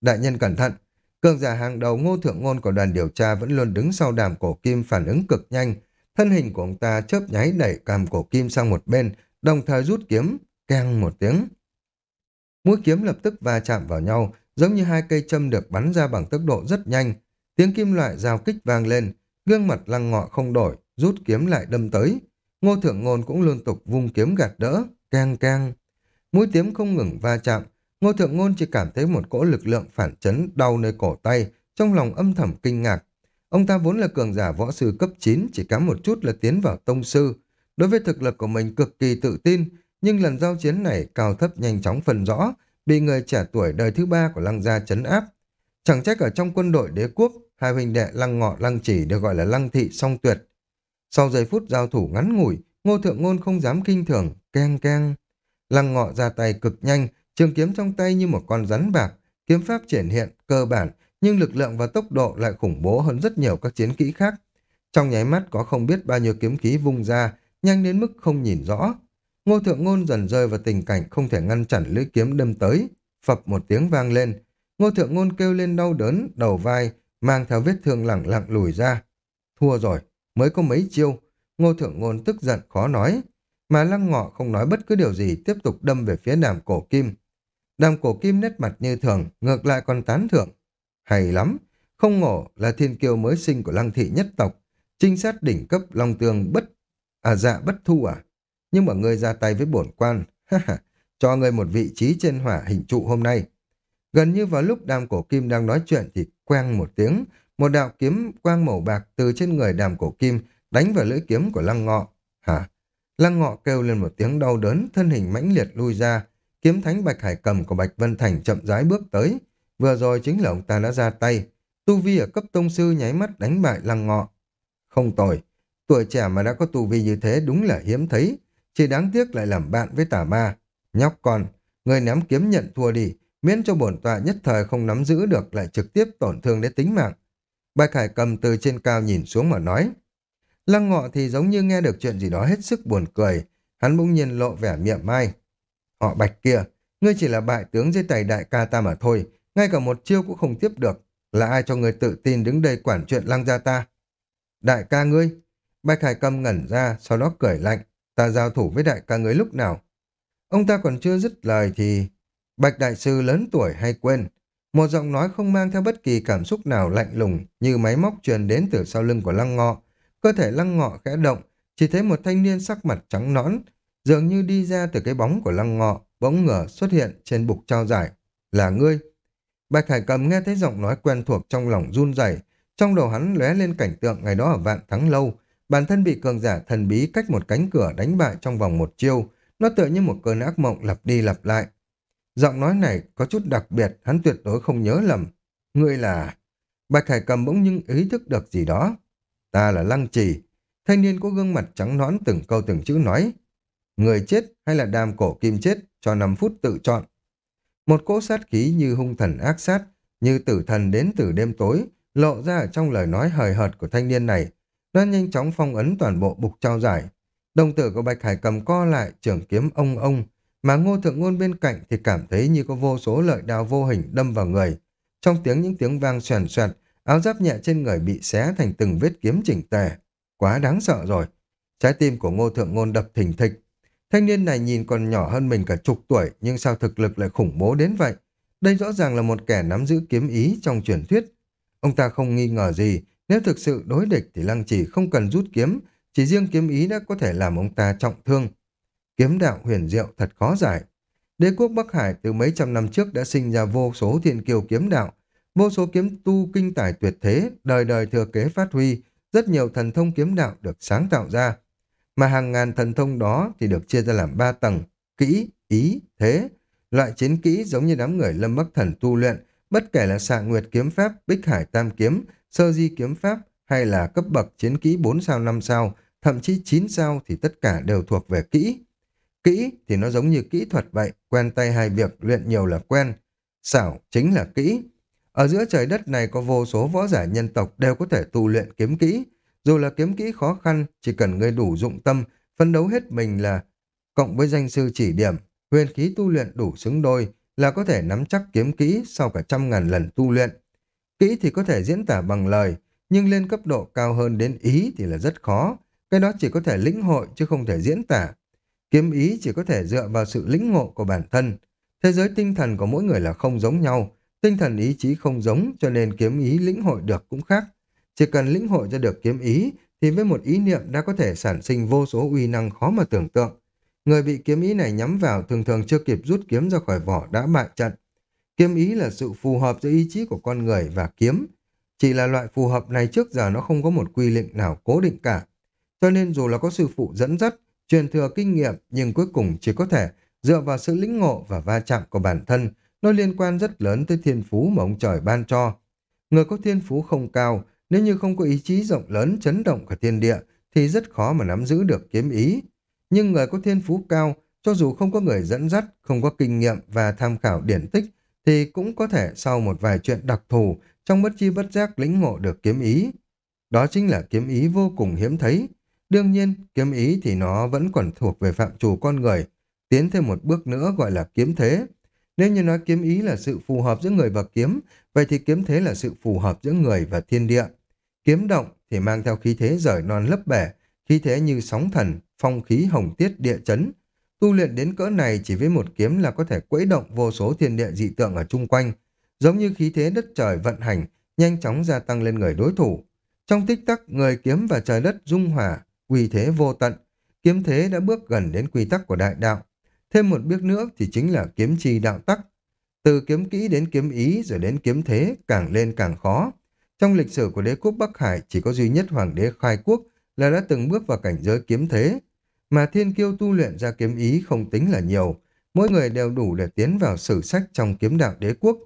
Đại nhân cẩn thận, cường giả hàng đầu ngô thượng ngôn của đoàn điều tra vẫn luôn đứng sau đàm cổ kim phản ứng cực nhanh, Thân hình của ông ta chớp nháy đẩy cằm cổ kim sang một bên, đồng thời rút kiếm, keng một tiếng. Mũi kiếm lập tức va chạm vào nhau, giống như hai cây châm được bắn ra bằng tốc độ rất nhanh. Tiếng kim loại giao kích vang lên, gương mặt lăng ngọ không đổi, rút kiếm lại đâm tới. Ngô Thượng Ngôn cũng liên tục vung kiếm gạt đỡ, keng keng. Mũi kiếm không ngừng va chạm, Ngô Thượng Ngôn chỉ cảm thấy một cỗ lực lượng phản chấn đau nơi cổ tay, trong lòng âm thầm kinh ngạc, Ông ta vốn là cường giả võ sư cấp 9, chỉ kém một chút là tiến vào tông sư. Đối với thực lực của mình cực kỳ tự tin, nhưng lần giao chiến này cao thấp nhanh chóng phân rõ, bị người trẻ tuổi đời thứ ba của lăng gia chấn áp. Chẳng trách ở trong quân đội đế quốc, hai huynh đệ lăng ngọ lăng chỉ được gọi là lăng thị song tuyệt. Sau giây phút giao thủ ngắn ngủi, ngô thượng ngôn không dám kinh thường, keng keng. Lăng ngọ ra tay cực nhanh, trường kiếm trong tay như một con rắn bạc, kiếm pháp triển hiện, cơ bản, nhưng lực lượng và tốc độ lại khủng bố hơn rất nhiều các chiến kỹ khác. Trong nháy mắt có không biết bao nhiêu kiếm khí vung ra, nhanh đến mức không nhìn rõ. Ngô Thượng Ngôn dần rơi vào tình cảnh không thể ngăn chặn lưỡi kiếm đâm tới. Phập một tiếng vang lên. Ngô Thượng Ngôn kêu lên đau đớn, đầu vai, mang theo vết thương lẳng lặng lùi ra. Thua rồi, mới có mấy chiêu. Ngô Thượng Ngôn tức giận khó nói mà lăng ngọ không nói bất cứ điều gì tiếp tục đâm về phía đàm cổ kim. Đàm cổ kim nét mặt như thường, ngược lại còn tán thưởng. Hay lắm, không ngộ là thiên kiêu mới sinh của lăng thị nhất tộc, trinh sát đỉnh cấp long tường bất, à dạ bất thu à. Nhưng mà ngươi ra tay với bổn quan, ha ha, cho ngươi một vị trí trên hỏa hình trụ hôm nay. Gần như vào lúc đàm cổ kim đang nói chuyện thì quang một tiếng, một đạo kiếm quang màu bạc từ trên người đàm cổ kim đánh vào lưỡi kiếm của lăng ngọ. Hả? Lăng ngọ kêu lên một tiếng đau đớn, thân hình mãnh liệt lui ra. Kiếm thánh Bạch Hải cầm của Bạch Vân Thành chậm rãi bước tới. Vừa rồi chính là ông ta đã ra tay. Tu vi ở cấp tông sư nháy mắt đánh bại lăng ngọ. Không tồi. Tuổi trẻ mà đã có tu vi như thế đúng là hiếm thấy. Chỉ đáng tiếc lại làm bạn với tà ma. Nhóc con, người ném kiếm nhận thua đi, miễn cho bổn tọa nhất thời không nắm giữ được lại trực tiếp tổn thương đến tính mạng. Bạch Hải cầm từ trên cao nhìn xuống mà nói. Lăng ngọ thì giống như nghe được chuyện gì đó hết sức buồn cười, hắn bỗng nhiên lộ vẻ miệng mai. Họ Bạch kia, ngươi chỉ là bại tướng dưới tay đại ca ta mà thôi, ngay cả một chiêu cũng không tiếp được. Là ai cho ngươi tự tin đứng đây quản chuyện lăng gia ta? Đại ca ngươi? Bạch Hải cầm ngẩn ra, sau đó cười lạnh. Ta giao thủ với đại ca ngươi lúc nào? Ông ta còn chưa dứt lời thì... Bạch Đại Sư lớn tuổi hay quên, một giọng nói không mang theo bất kỳ cảm xúc nào lạnh lùng như máy móc truyền đến từ sau lưng của lăng ngọ. Cơ thể lăng ngọ khẽ động, chỉ thấy một thanh niên sắc mặt trắng nõn, dường như đi ra từ cái bóng của lăng ngọ, bỗng ngờ xuất hiện trên bục trao giải. Là ngươi. Bạch Hải Cầm nghe thấy giọng nói quen thuộc trong lòng run rẩy, trong đầu hắn lóe lên cảnh tượng ngày đó ở vạn thắng lâu, bản thân bị cường giả thần bí cách một cánh cửa đánh bại trong vòng một chiêu, nó tựa như một cơn ác mộng lặp đi lặp lại. Giọng nói này có chút đặc biệt, hắn tuyệt đối không nhớ lầm. Ngươi là... Bạch Hải cầm bỗng nhưng ý thức được gì đó. Ta là Lăng Trì. Thanh niên có gương mặt trắng nõn từng câu từng chữ nói. Người chết hay là đàm cổ kim chết, cho 5 phút tự chọn. Một cỗ sát khí như hung thần ác sát, như tử thần đến từ đêm tối, lộ ra ở trong lời nói hời hợt của thanh niên này. Nó nhanh chóng phong ấn toàn bộ bục trao giải. Đồng tử của Bạch Hải cầm co lại, trường kiếm ông ông, mà ngô thượng ngôn bên cạnh thì cảm thấy như có vô số lợi đao vô hình đâm vào người. Trong tiếng những tiếng vang xoèn xoẹt, áo giáp nhẹ trên người bị xé thành từng vết kiếm chỉnh tề. Quá đáng sợ rồi. Trái tim của ngô thượng ngôn đập thình thịch. Thanh niên này nhìn còn nhỏ hơn mình cả chục tuổi, nhưng sao thực lực lại khủng bố đến vậy? Đây rõ ràng là một kẻ nắm giữ kiếm ý trong truyền thuyết. Ông ta không nghi ngờ gì, nếu thực sự đối địch thì lăng chỉ không cần rút kiếm, chỉ riêng kiếm ý đã có thể làm ông ta trọng thương. Kiếm đạo huyền diệu thật khó giải. Đế quốc Bắc Hải từ mấy trăm năm trước đã sinh ra vô số thiên kiều kiếm đạo, vô số kiếm tu kinh tài tuyệt thế, đời đời thừa kế phát huy, rất nhiều thần thông kiếm đạo được sáng tạo ra. Mà hàng ngàn thần thông đó thì được chia ra làm ba tầng, kỹ, ý, thế. Loại chiến kỹ giống như đám người lâm bắc thần tu luyện, bất kể là xạ nguyệt kiếm pháp, bích hải tam kiếm, sơ di kiếm pháp hay là cấp bậc chiến kỹ 4 sao 5 sao, thậm chí 9 sao thì tất cả đều thuộc về kỹ. Kỹ thì nó giống như kỹ thuật vậy, quen tay hai việc, luyện nhiều là quen. Xảo chính là kỹ. Ở giữa trời đất này có vô số võ giả nhân tộc đều có thể tu luyện kiếm kỹ. Dù là kiếm kỹ khó khăn, chỉ cần ngươi đủ dụng tâm, phân đấu hết mình là cộng với danh sư chỉ điểm, huyền khí tu luyện đủ xứng đôi là có thể nắm chắc kiếm kỹ sau cả trăm ngàn lần tu luyện. Kỹ thì có thể diễn tả bằng lời, nhưng lên cấp độ cao hơn đến ý thì là rất khó. Cái đó chỉ có thể lĩnh hội chứ không thể diễn tả. Kiếm ý chỉ có thể dựa vào sự lĩnh ngộ của bản thân. Thế giới tinh thần của mỗi người là không giống nhau, tinh thần ý chí không giống cho nên kiếm ý lĩnh hội được cũng khác. Chỉ cần lĩnh hội ra được kiếm ý thì với một ý niệm đã có thể sản sinh vô số uy năng khó mà tưởng tượng. Người bị kiếm ý này nhắm vào thường thường chưa kịp rút kiếm ra khỏi vỏ đã bại trận. Kiếm ý là sự phù hợp giữa ý chí của con người và kiếm. Chỉ là loại phù hợp này trước giờ nó không có một quy định nào cố định cả. Cho nên dù là có sư phụ dẫn dắt, truyền thừa kinh nghiệm nhưng cuối cùng chỉ có thể dựa vào sự lĩnh ngộ và va chạm của bản thân, nó liên quan rất lớn tới thiên phú mà ông trời ban cho. Người có thiên phú không cao, nếu như không có ý chí rộng lớn chấn động cả thiên địa, thì rất khó mà nắm giữ được kiếm ý. Nhưng người có thiên phú cao, cho dù không có người dẫn dắt, không có kinh nghiệm và tham khảo điển tích, thì cũng có thể sau một vài chuyện đặc thù, trong bất chi bất giác lĩnh ngộ được kiếm ý. Đó chính là kiếm ý vô cùng hiếm thấy, Đương nhiên, kiếm ý thì nó vẫn còn thuộc về phạm trù con người, tiến thêm một bước nữa gọi là kiếm thế. Nếu như nói kiếm ý là sự phù hợp giữa người và kiếm, vậy thì kiếm thế là sự phù hợp giữa người và thiên địa. Kiếm động thì mang theo khí thế rời non lấp bể, khí thế như sóng thần, phong khí hồng tiết địa chấn. Tu luyện đến cỡ này chỉ với một kiếm là có thể quấy động vô số thiên địa dị tượng ở chung quanh, giống như khí thế đất trời vận hành, nhanh chóng gia tăng lên người đối thủ. Trong tích tắc, người kiếm và trời đất dung hòa, quy thế vô tận, kiếm thế đã bước gần đến quy tắc của đại đạo. Thêm một bước nữa thì chính là kiếm chi đạo tắc. Từ kiếm kỹ đến kiếm ý rồi đến kiếm thế càng lên càng khó. Trong lịch sử của đế quốc Bắc Hải chỉ có duy nhất hoàng đế khai quốc là đã từng bước vào cảnh giới kiếm thế. Mà thiên kiêu tu luyện ra kiếm ý không tính là nhiều, mỗi người đều đủ để tiến vào sử sách trong kiếm đạo đế quốc.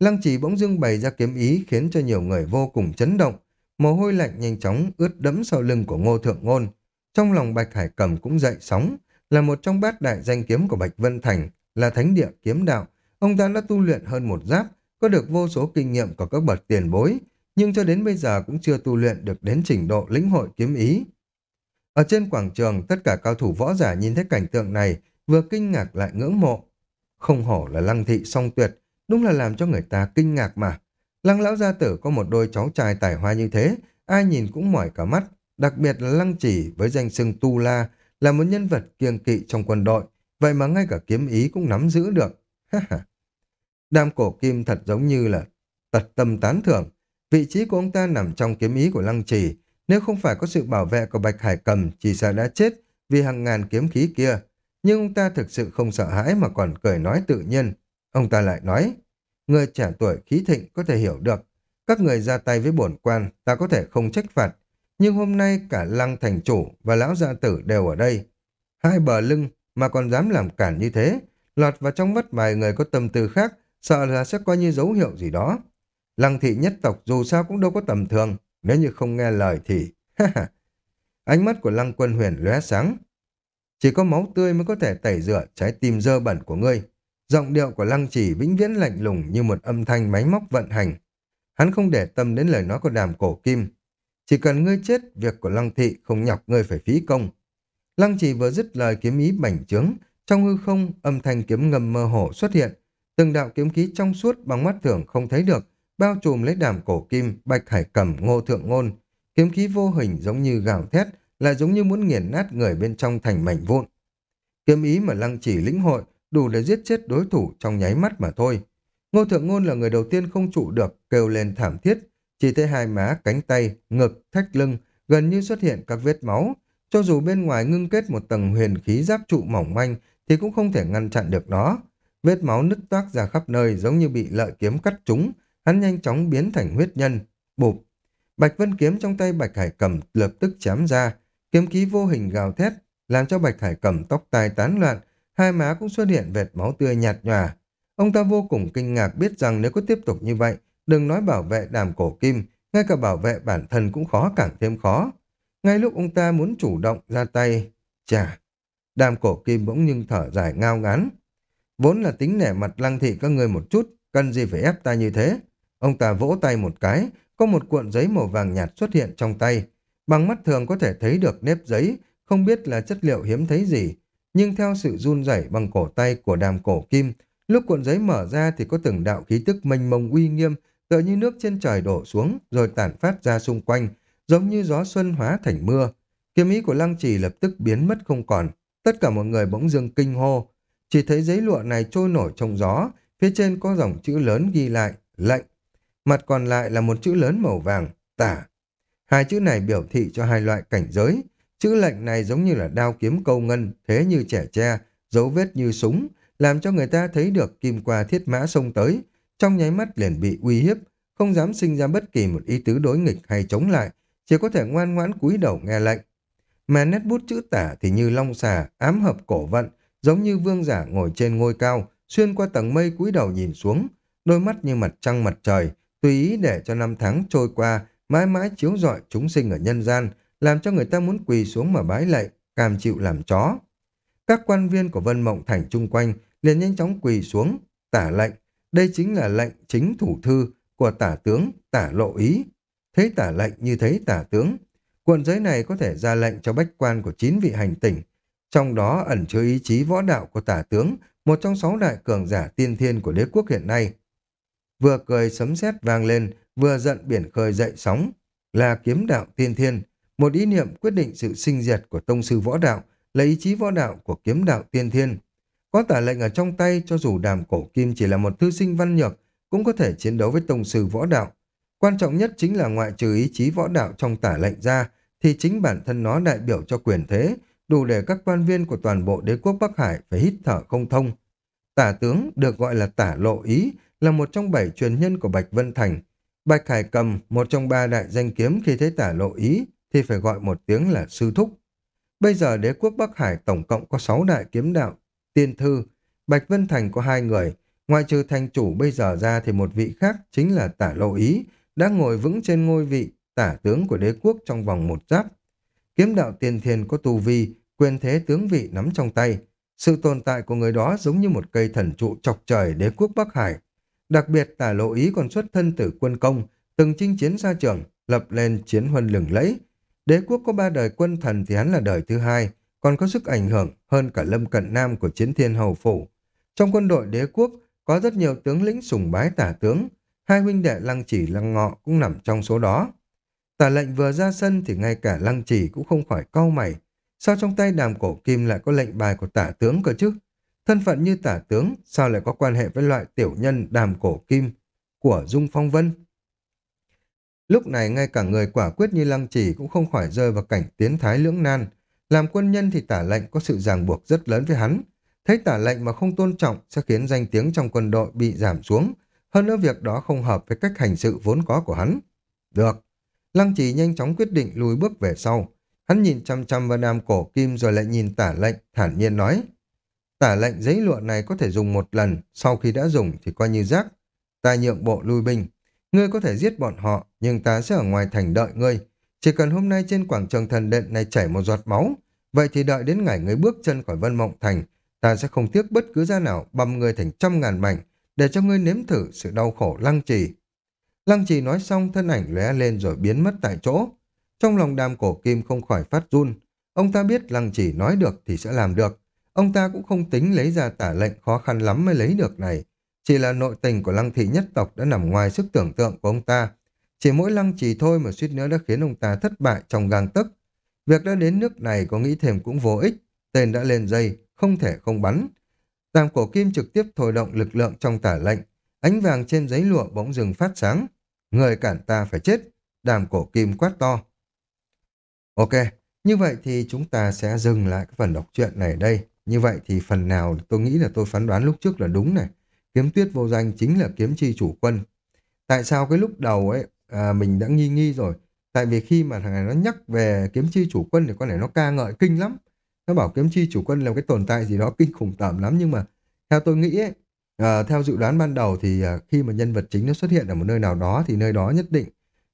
Lăng trì bỗng dưng bày ra kiếm ý khiến cho nhiều người vô cùng chấn động, mồ hôi lạnh nhanh chóng ướt đẫm sau lưng của ngô thượng ngôn. Trong lòng Bạch Hải Cầm cũng dậy sóng, là một trong bát đại danh kiếm của Bạch Vân Thành, là thánh địa kiếm đạo. Ông ta đã tu luyện hơn một giáp, có được vô số kinh nghiệm của các bậc tiền bối, nhưng cho đến bây giờ cũng chưa tu luyện được đến trình độ lĩnh hội kiếm ý. Ở trên quảng trường, tất cả cao thủ võ giả nhìn thấy cảnh tượng này, vừa kinh ngạc lại ngưỡng mộ. Không hổ là lăng thị song tuyệt, đúng là làm cho người ta kinh ngạc mà. Lăng lão gia tử có một đôi cháu trai tài hoa như thế, ai nhìn cũng mỏi cả mắt, đặc biệt là lăng chỉ với danh xưng Tu La, là một nhân vật kiêng kỵ trong quân đội, vậy mà ngay cả kiếm ý cũng nắm giữ được. Đam cổ kim thật giống như là tật tâm tán thưởng, Vị trí của ông ta nằm trong kiếm ý của lăng trì. Nếu không phải có sự bảo vệ của Bạch Hải Cầm, chỉ sợ đã chết vì hàng ngàn kiếm khí kia. Nhưng ông ta thực sự không sợ hãi mà còn cười nói tự nhiên. Ông ta lại nói, người trẻ tuổi khí thịnh có thể hiểu được. Các người ra tay với bổn quan, ta có thể không trách phạt. Nhưng hôm nay cả lăng thành chủ và lão dạ tử đều ở đây. Hai bờ lưng mà còn dám làm cản như thế, lọt vào trong mắt vài người có tâm tư khác, sợ là sẽ coi như dấu hiệu gì đó. Lăng thị nhất tộc dù sao cũng đâu có tầm thường, nếu như không nghe lời thì... Ánh mắt của lăng quân huyền lóe sáng. Chỉ có máu tươi mới có thể tẩy rửa trái tim dơ bẩn của ngươi. Giọng điệu của lăng chỉ vĩnh viễn lạnh lùng như một âm thanh máy móc vận hành. Hắn không để tâm đến lời nói của đàm cổ kim. Chỉ cần ngươi chết, việc của lăng thị không nhọc ngươi phải phí công. Lăng chỉ vừa dứt lời kiếm ý bảnh trướng, trong hư không âm thanh kiếm ngầm mơ hồ xuất hiện. Từng đạo kiếm khí trong suốt bằng mắt thường không thấy được, bao trùm lấy đàm cổ kim, bạch hải cầm, ngô thượng ngôn. Kiếm khí vô hình giống như gào thét, lại giống như muốn nghiền nát người bên trong thành mảnh vụn. Kiếm ý mà lăng chỉ lĩnh hội, đủ để giết chết đối thủ trong nháy mắt mà thôi. Ngô thượng ngôn là người đầu tiên không trụ được, kêu lên thảm thiết, chỉ thấy hai má, cánh tay, ngực, thách lưng, gần như xuất hiện các vết máu. Cho dù bên ngoài ngưng kết một tầng huyền khí giáp trụ mỏng manh, thì cũng không thể ngăn chặn được nó. Vết máu nứt toác ra khắp nơi giống như bị lợi kiếm cắt trúng, hắn nhanh chóng biến thành huyết nhân. Bụp! Bạch Vân kiếm trong tay Bạch Hải Cầm lập tức chém ra, kiếm khí vô hình gào thét, làm cho Bạch Hải Cầm tóc tai tán loạn, hai má cũng xuất hiện vệt máu tươi nhạt nhòa. Ông ta vô cùng kinh ngạc biết rằng nếu có tiếp tục như vậy, đừng nói bảo vệ đàm cổ kim, ngay cả bảo vệ bản thân cũng khó càng thêm khó. Ngay lúc ông ta muốn chủ động ra tay, chà, đàm cổ kim bỗng nhưng thở dài ngao ngán. Vốn là tính nể mặt lăng thị các người một chút, cần gì phải ép ta như thế? Ông ta vỗ tay một cái, có một cuộn giấy màu vàng nhạt xuất hiện trong tay. Bằng mắt thường có thể thấy được nếp giấy, không biết là chất liệu hiếm thấy gì. Nhưng theo sự run rẩy bằng cổ tay của đàm cổ kim, lúc cuộn giấy mở ra thì có từng đạo khí tức mênh mông uy nghiêm, tựa như nước trên trời đổ xuống rồi tản phát ra xung quanh, giống như gió xuân hóa thành mưa. Kiếm ý của lăng trì lập tức biến mất không còn. Tất cả mọi người bỗng dưng kinh hô. Chỉ thấy giấy lụa này trôi nổi trong gió, phía trên có dòng chữ lớn ghi lại, lệnh mặt còn lại là một chữ lớn màu vàng, tả. Hai chữ này biểu thị cho hai loại cảnh giới. Chữ lệnh này giống như là đao kiếm câu ngân, thế như trẻ tre, dấu vết như súng, làm cho người ta thấy được kim qua thiết mã xông tới, trong nháy mắt liền bị uy hiếp, không dám sinh ra bất kỳ một ý tứ đối nghịch hay chống lại, chỉ có thể ngoan ngoãn cúi đầu nghe lệnh. Mà nét bút chữ tả thì như long xà, ám hợp cổ vận, giống như vương giả ngồi trên ngôi cao, xuyên qua tầng mây cúi đầu nhìn xuống, đôi mắt như mặt trăng mặt trời, tùy ý để cho năm tháng trôi qua, mãi mãi chiếu rọi chúng sinh ở nhân gian, làm cho người ta muốn quỳ xuống mà bái lạy, cam chịu làm chó. Các quan viên của Vân Mộng Thành chung quanh liền nhanh chóng quỳ xuống, tả lệnh. Đây chính là lệnh chính thủ thư của tả tướng, tả lộ ý. Thấy tả lệnh như thấy tả tướng. Cuộn giấy này có thể ra lệnh cho bách quan của chín vị hành tỉnh, trong đó ẩn chứa ý chí võ đạo của tả tướng, một trong sáu đại cường giả tiên thiên của đế quốc hiện nay vừa cười sấm sét vang lên, vừa giận biển khơi dậy sóng, là kiếm đạo tiên thiên, Một ý niệm quyết định sự sinh diệt của tông sư võ đạo là ý chí võ đạo của kiếm đạo tiên thiên. Có tả lệnh ở trong tay cho dù đàm cổ kim chỉ là một thư sinh văn nhược cũng có thể chiến đấu với tông sư võ đạo. Quan trọng nhất chính là ngoại trừ ý chí võ đạo trong tả lệnh ra thì chính bản thân nó đại biểu cho quyền thế, đủ để các quan viên của toàn bộ đế quốc Bắc Hải phải hít thở không thông. Tả tướng được gọi là tả lộ ý, là một trong bảy truyền nhân của Bạch Vân Thành. Bạch Hải cầm, một trong ba đại danh kiếm khi thấy tả lộ ý, thì phải gọi một tiếng là sư thúc. Bây giờ đế quốc Bắc Hải tổng cộng có sáu đại kiếm đạo, tiên thư, Bạch Vân Thành có hai người, ngoài trừ thành chủ bây giờ ra thì một vị khác chính là tả lộ ý, đã ngồi vững trên ngôi vị tả tướng của đế quốc trong vòng một giáp. Kiếm đạo tiên thiên có tu vi, quyền thế tướng vị nắm trong tay. Sự tồn tại của người đó giống như một cây thần trụ chọc trời đế quốc Bắc Hải. Đặc biệt tả lộ ý còn xuất thân từ quân công, từng chinh chiến xa trường, lập lên chiến huân lừng lẫy. Đế quốc có ba đời quân thần thì hắn là đời thứ hai, còn có sức ảnh hưởng hơn cả lâm cận nam của chiến thiên hầu phủ. Trong quân đội đế quốc có rất nhiều tướng lĩnh sùng bái tả tướng, hai huynh đệ lăng chỉ lăng ngọ cũng nằm trong số đó. Tả lệnh vừa ra sân thì ngay cả lăng chỉ cũng không khỏi cau mày. Sao trong tay đàm cổ kim lại có lệnh bài của tả tướng cơ chứ? Thân phận như tả tướng, sao lại có quan hệ với loại tiểu nhân đàm cổ kim của Dung Phong Vân? Lúc này ngay cả người quả quyết như lăng chỉ cũng không khỏi rơi vào cảnh tiến thái lưỡng nan. Làm quân nhân thì tả lệnh có sự ràng buộc rất lớn với hắn. Thấy tả lệnh mà không tôn trọng sẽ khiến danh tiếng trong quân đội bị giảm xuống. Hơn nữa việc đó không hợp với cách hành sự vốn có của hắn. Được. Lăng trì nhanh chóng quyết định lùi bước về sau. Hắn nhìn chăm chăm vào nam cổ kim rồi lại nhìn tả lệnh, thản nhiên nói. Tả lệnh giấy lụa này có thể dùng một lần, sau khi đã dùng thì coi như rác. Ta nhượng bộ lui binh. Ngươi có thể giết bọn họ, nhưng ta sẽ ở ngoài thành đợi ngươi. Chỉ cần hôm nay trên quảng trường thần điện này chảy một giọt máu, vậy thì đợi đến ngày ngươi bước chân khỏi Vân Mộng Thành, ta sẽ không tiếc bất cứ giá nào băm ngươi thành trăm ngàn mảnh, để cho ngươi nếm thử sự đau khổ lăng trì. Lăng trì nói xong thân ảnh lóe lên rồi biến mất tại chỗ. Trong lòng đàm cổ kim không khỏi phát run. Ông ta biết lăng trì nói được thì sẽ làm được. Ông ta cũng không tính lấy ra tả lệnh khó khăn lắm mới lấy được này. Chỉ là nội tình của lăng thị nhất tộc đã nằm ngoài sức tưởng tượng của ông ta. Chỉ mỗi lăng trì thôi mà suýt nữa đã khiến ông ta thất bại trong gang tấc. Việc đã đến nước này có nghĩ thêm cũng vô ích. Tên đã lên dây, không thể không bắn. Tam cổ kim trực tiếp thôi động lực lượng trong tả lệnh. Ánh vàng trên giấy lụa bỗng dừng phát sáng. Người cản ta phải chết. Đàm cổ kim quát to. Ok, như vậy thì chúng ta sẽ dừng lại cái phần đọc truyện này đây. Như vậy thì phần nào tôi nghĩ là tôi phán đoán lúc trước là đúng này. Kiếm tuyết vô danh chính là kiếm chi chủ quân. Tại sao cái lúc đầu ấy à, mình đã nghi nghi rồi. Tại vì khi mà thằng này nó nhắc về kiếm chi chủ quân thì có lẽ nó ca ngợi kinh lắm. Nó bảo kiếm chi chủ quân là một cái tồn tại gì đó kinh khủng tởm lắm. Nhưng mà theo tôi nghĩ ấy, à, theo dự đoán ban đầu thì à, khi mà nhân vật chính nó xuất hiện ở một nơi nào đó thì nơi đó nhất định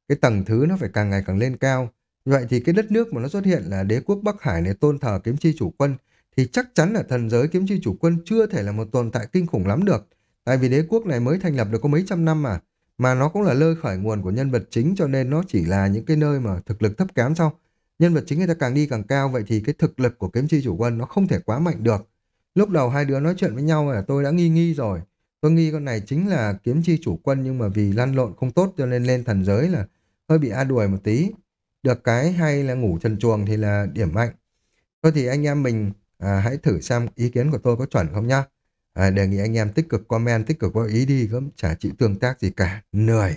cái tầng thứ nó phải càng ngày càng lên cao. Vậy thì cái đất nước mà nó xuất hiện là đế quốc Bắc Hải này tôn thờ kiếm chi chủ quân thì chắc chắn là thần giới kiếm chi chủ quân chưa thể là một tồn tại kinh khủng lắm được. Tại vì đế quốc này mới thành lập được có mấy trăm năm mà. Mà nó cũng là lơi khởi nguồn của nhân vật chính cho nên nó chỉ là những cái nơi mà thực lực thấp kém sau. Nhân vật chính người ta càng đi càng cao vậy thì cái thực lực của kiếm chi chủ quân nó không thể quá mạnh được. Lúc đầu hai đứa nói chuyện với nhau là tôi đã nghi nghi rồi. Tôi nghi con này chính là kiếm chi chủ quân nhưng mà vì lăn lộn không tốt cho nên lên thần giới là hơi bị a đuổi một tí. Được cái hay là ngủ trần chuồng thì là điểm mạnh. Thôi thì anh em mình à, hãy thử xem ý kiến của tôi có chuẩn không nhá. À, đề nghị anh em tích cực comment, tích cực có ý đi, gớm chả chịu tương tác gì cả. nười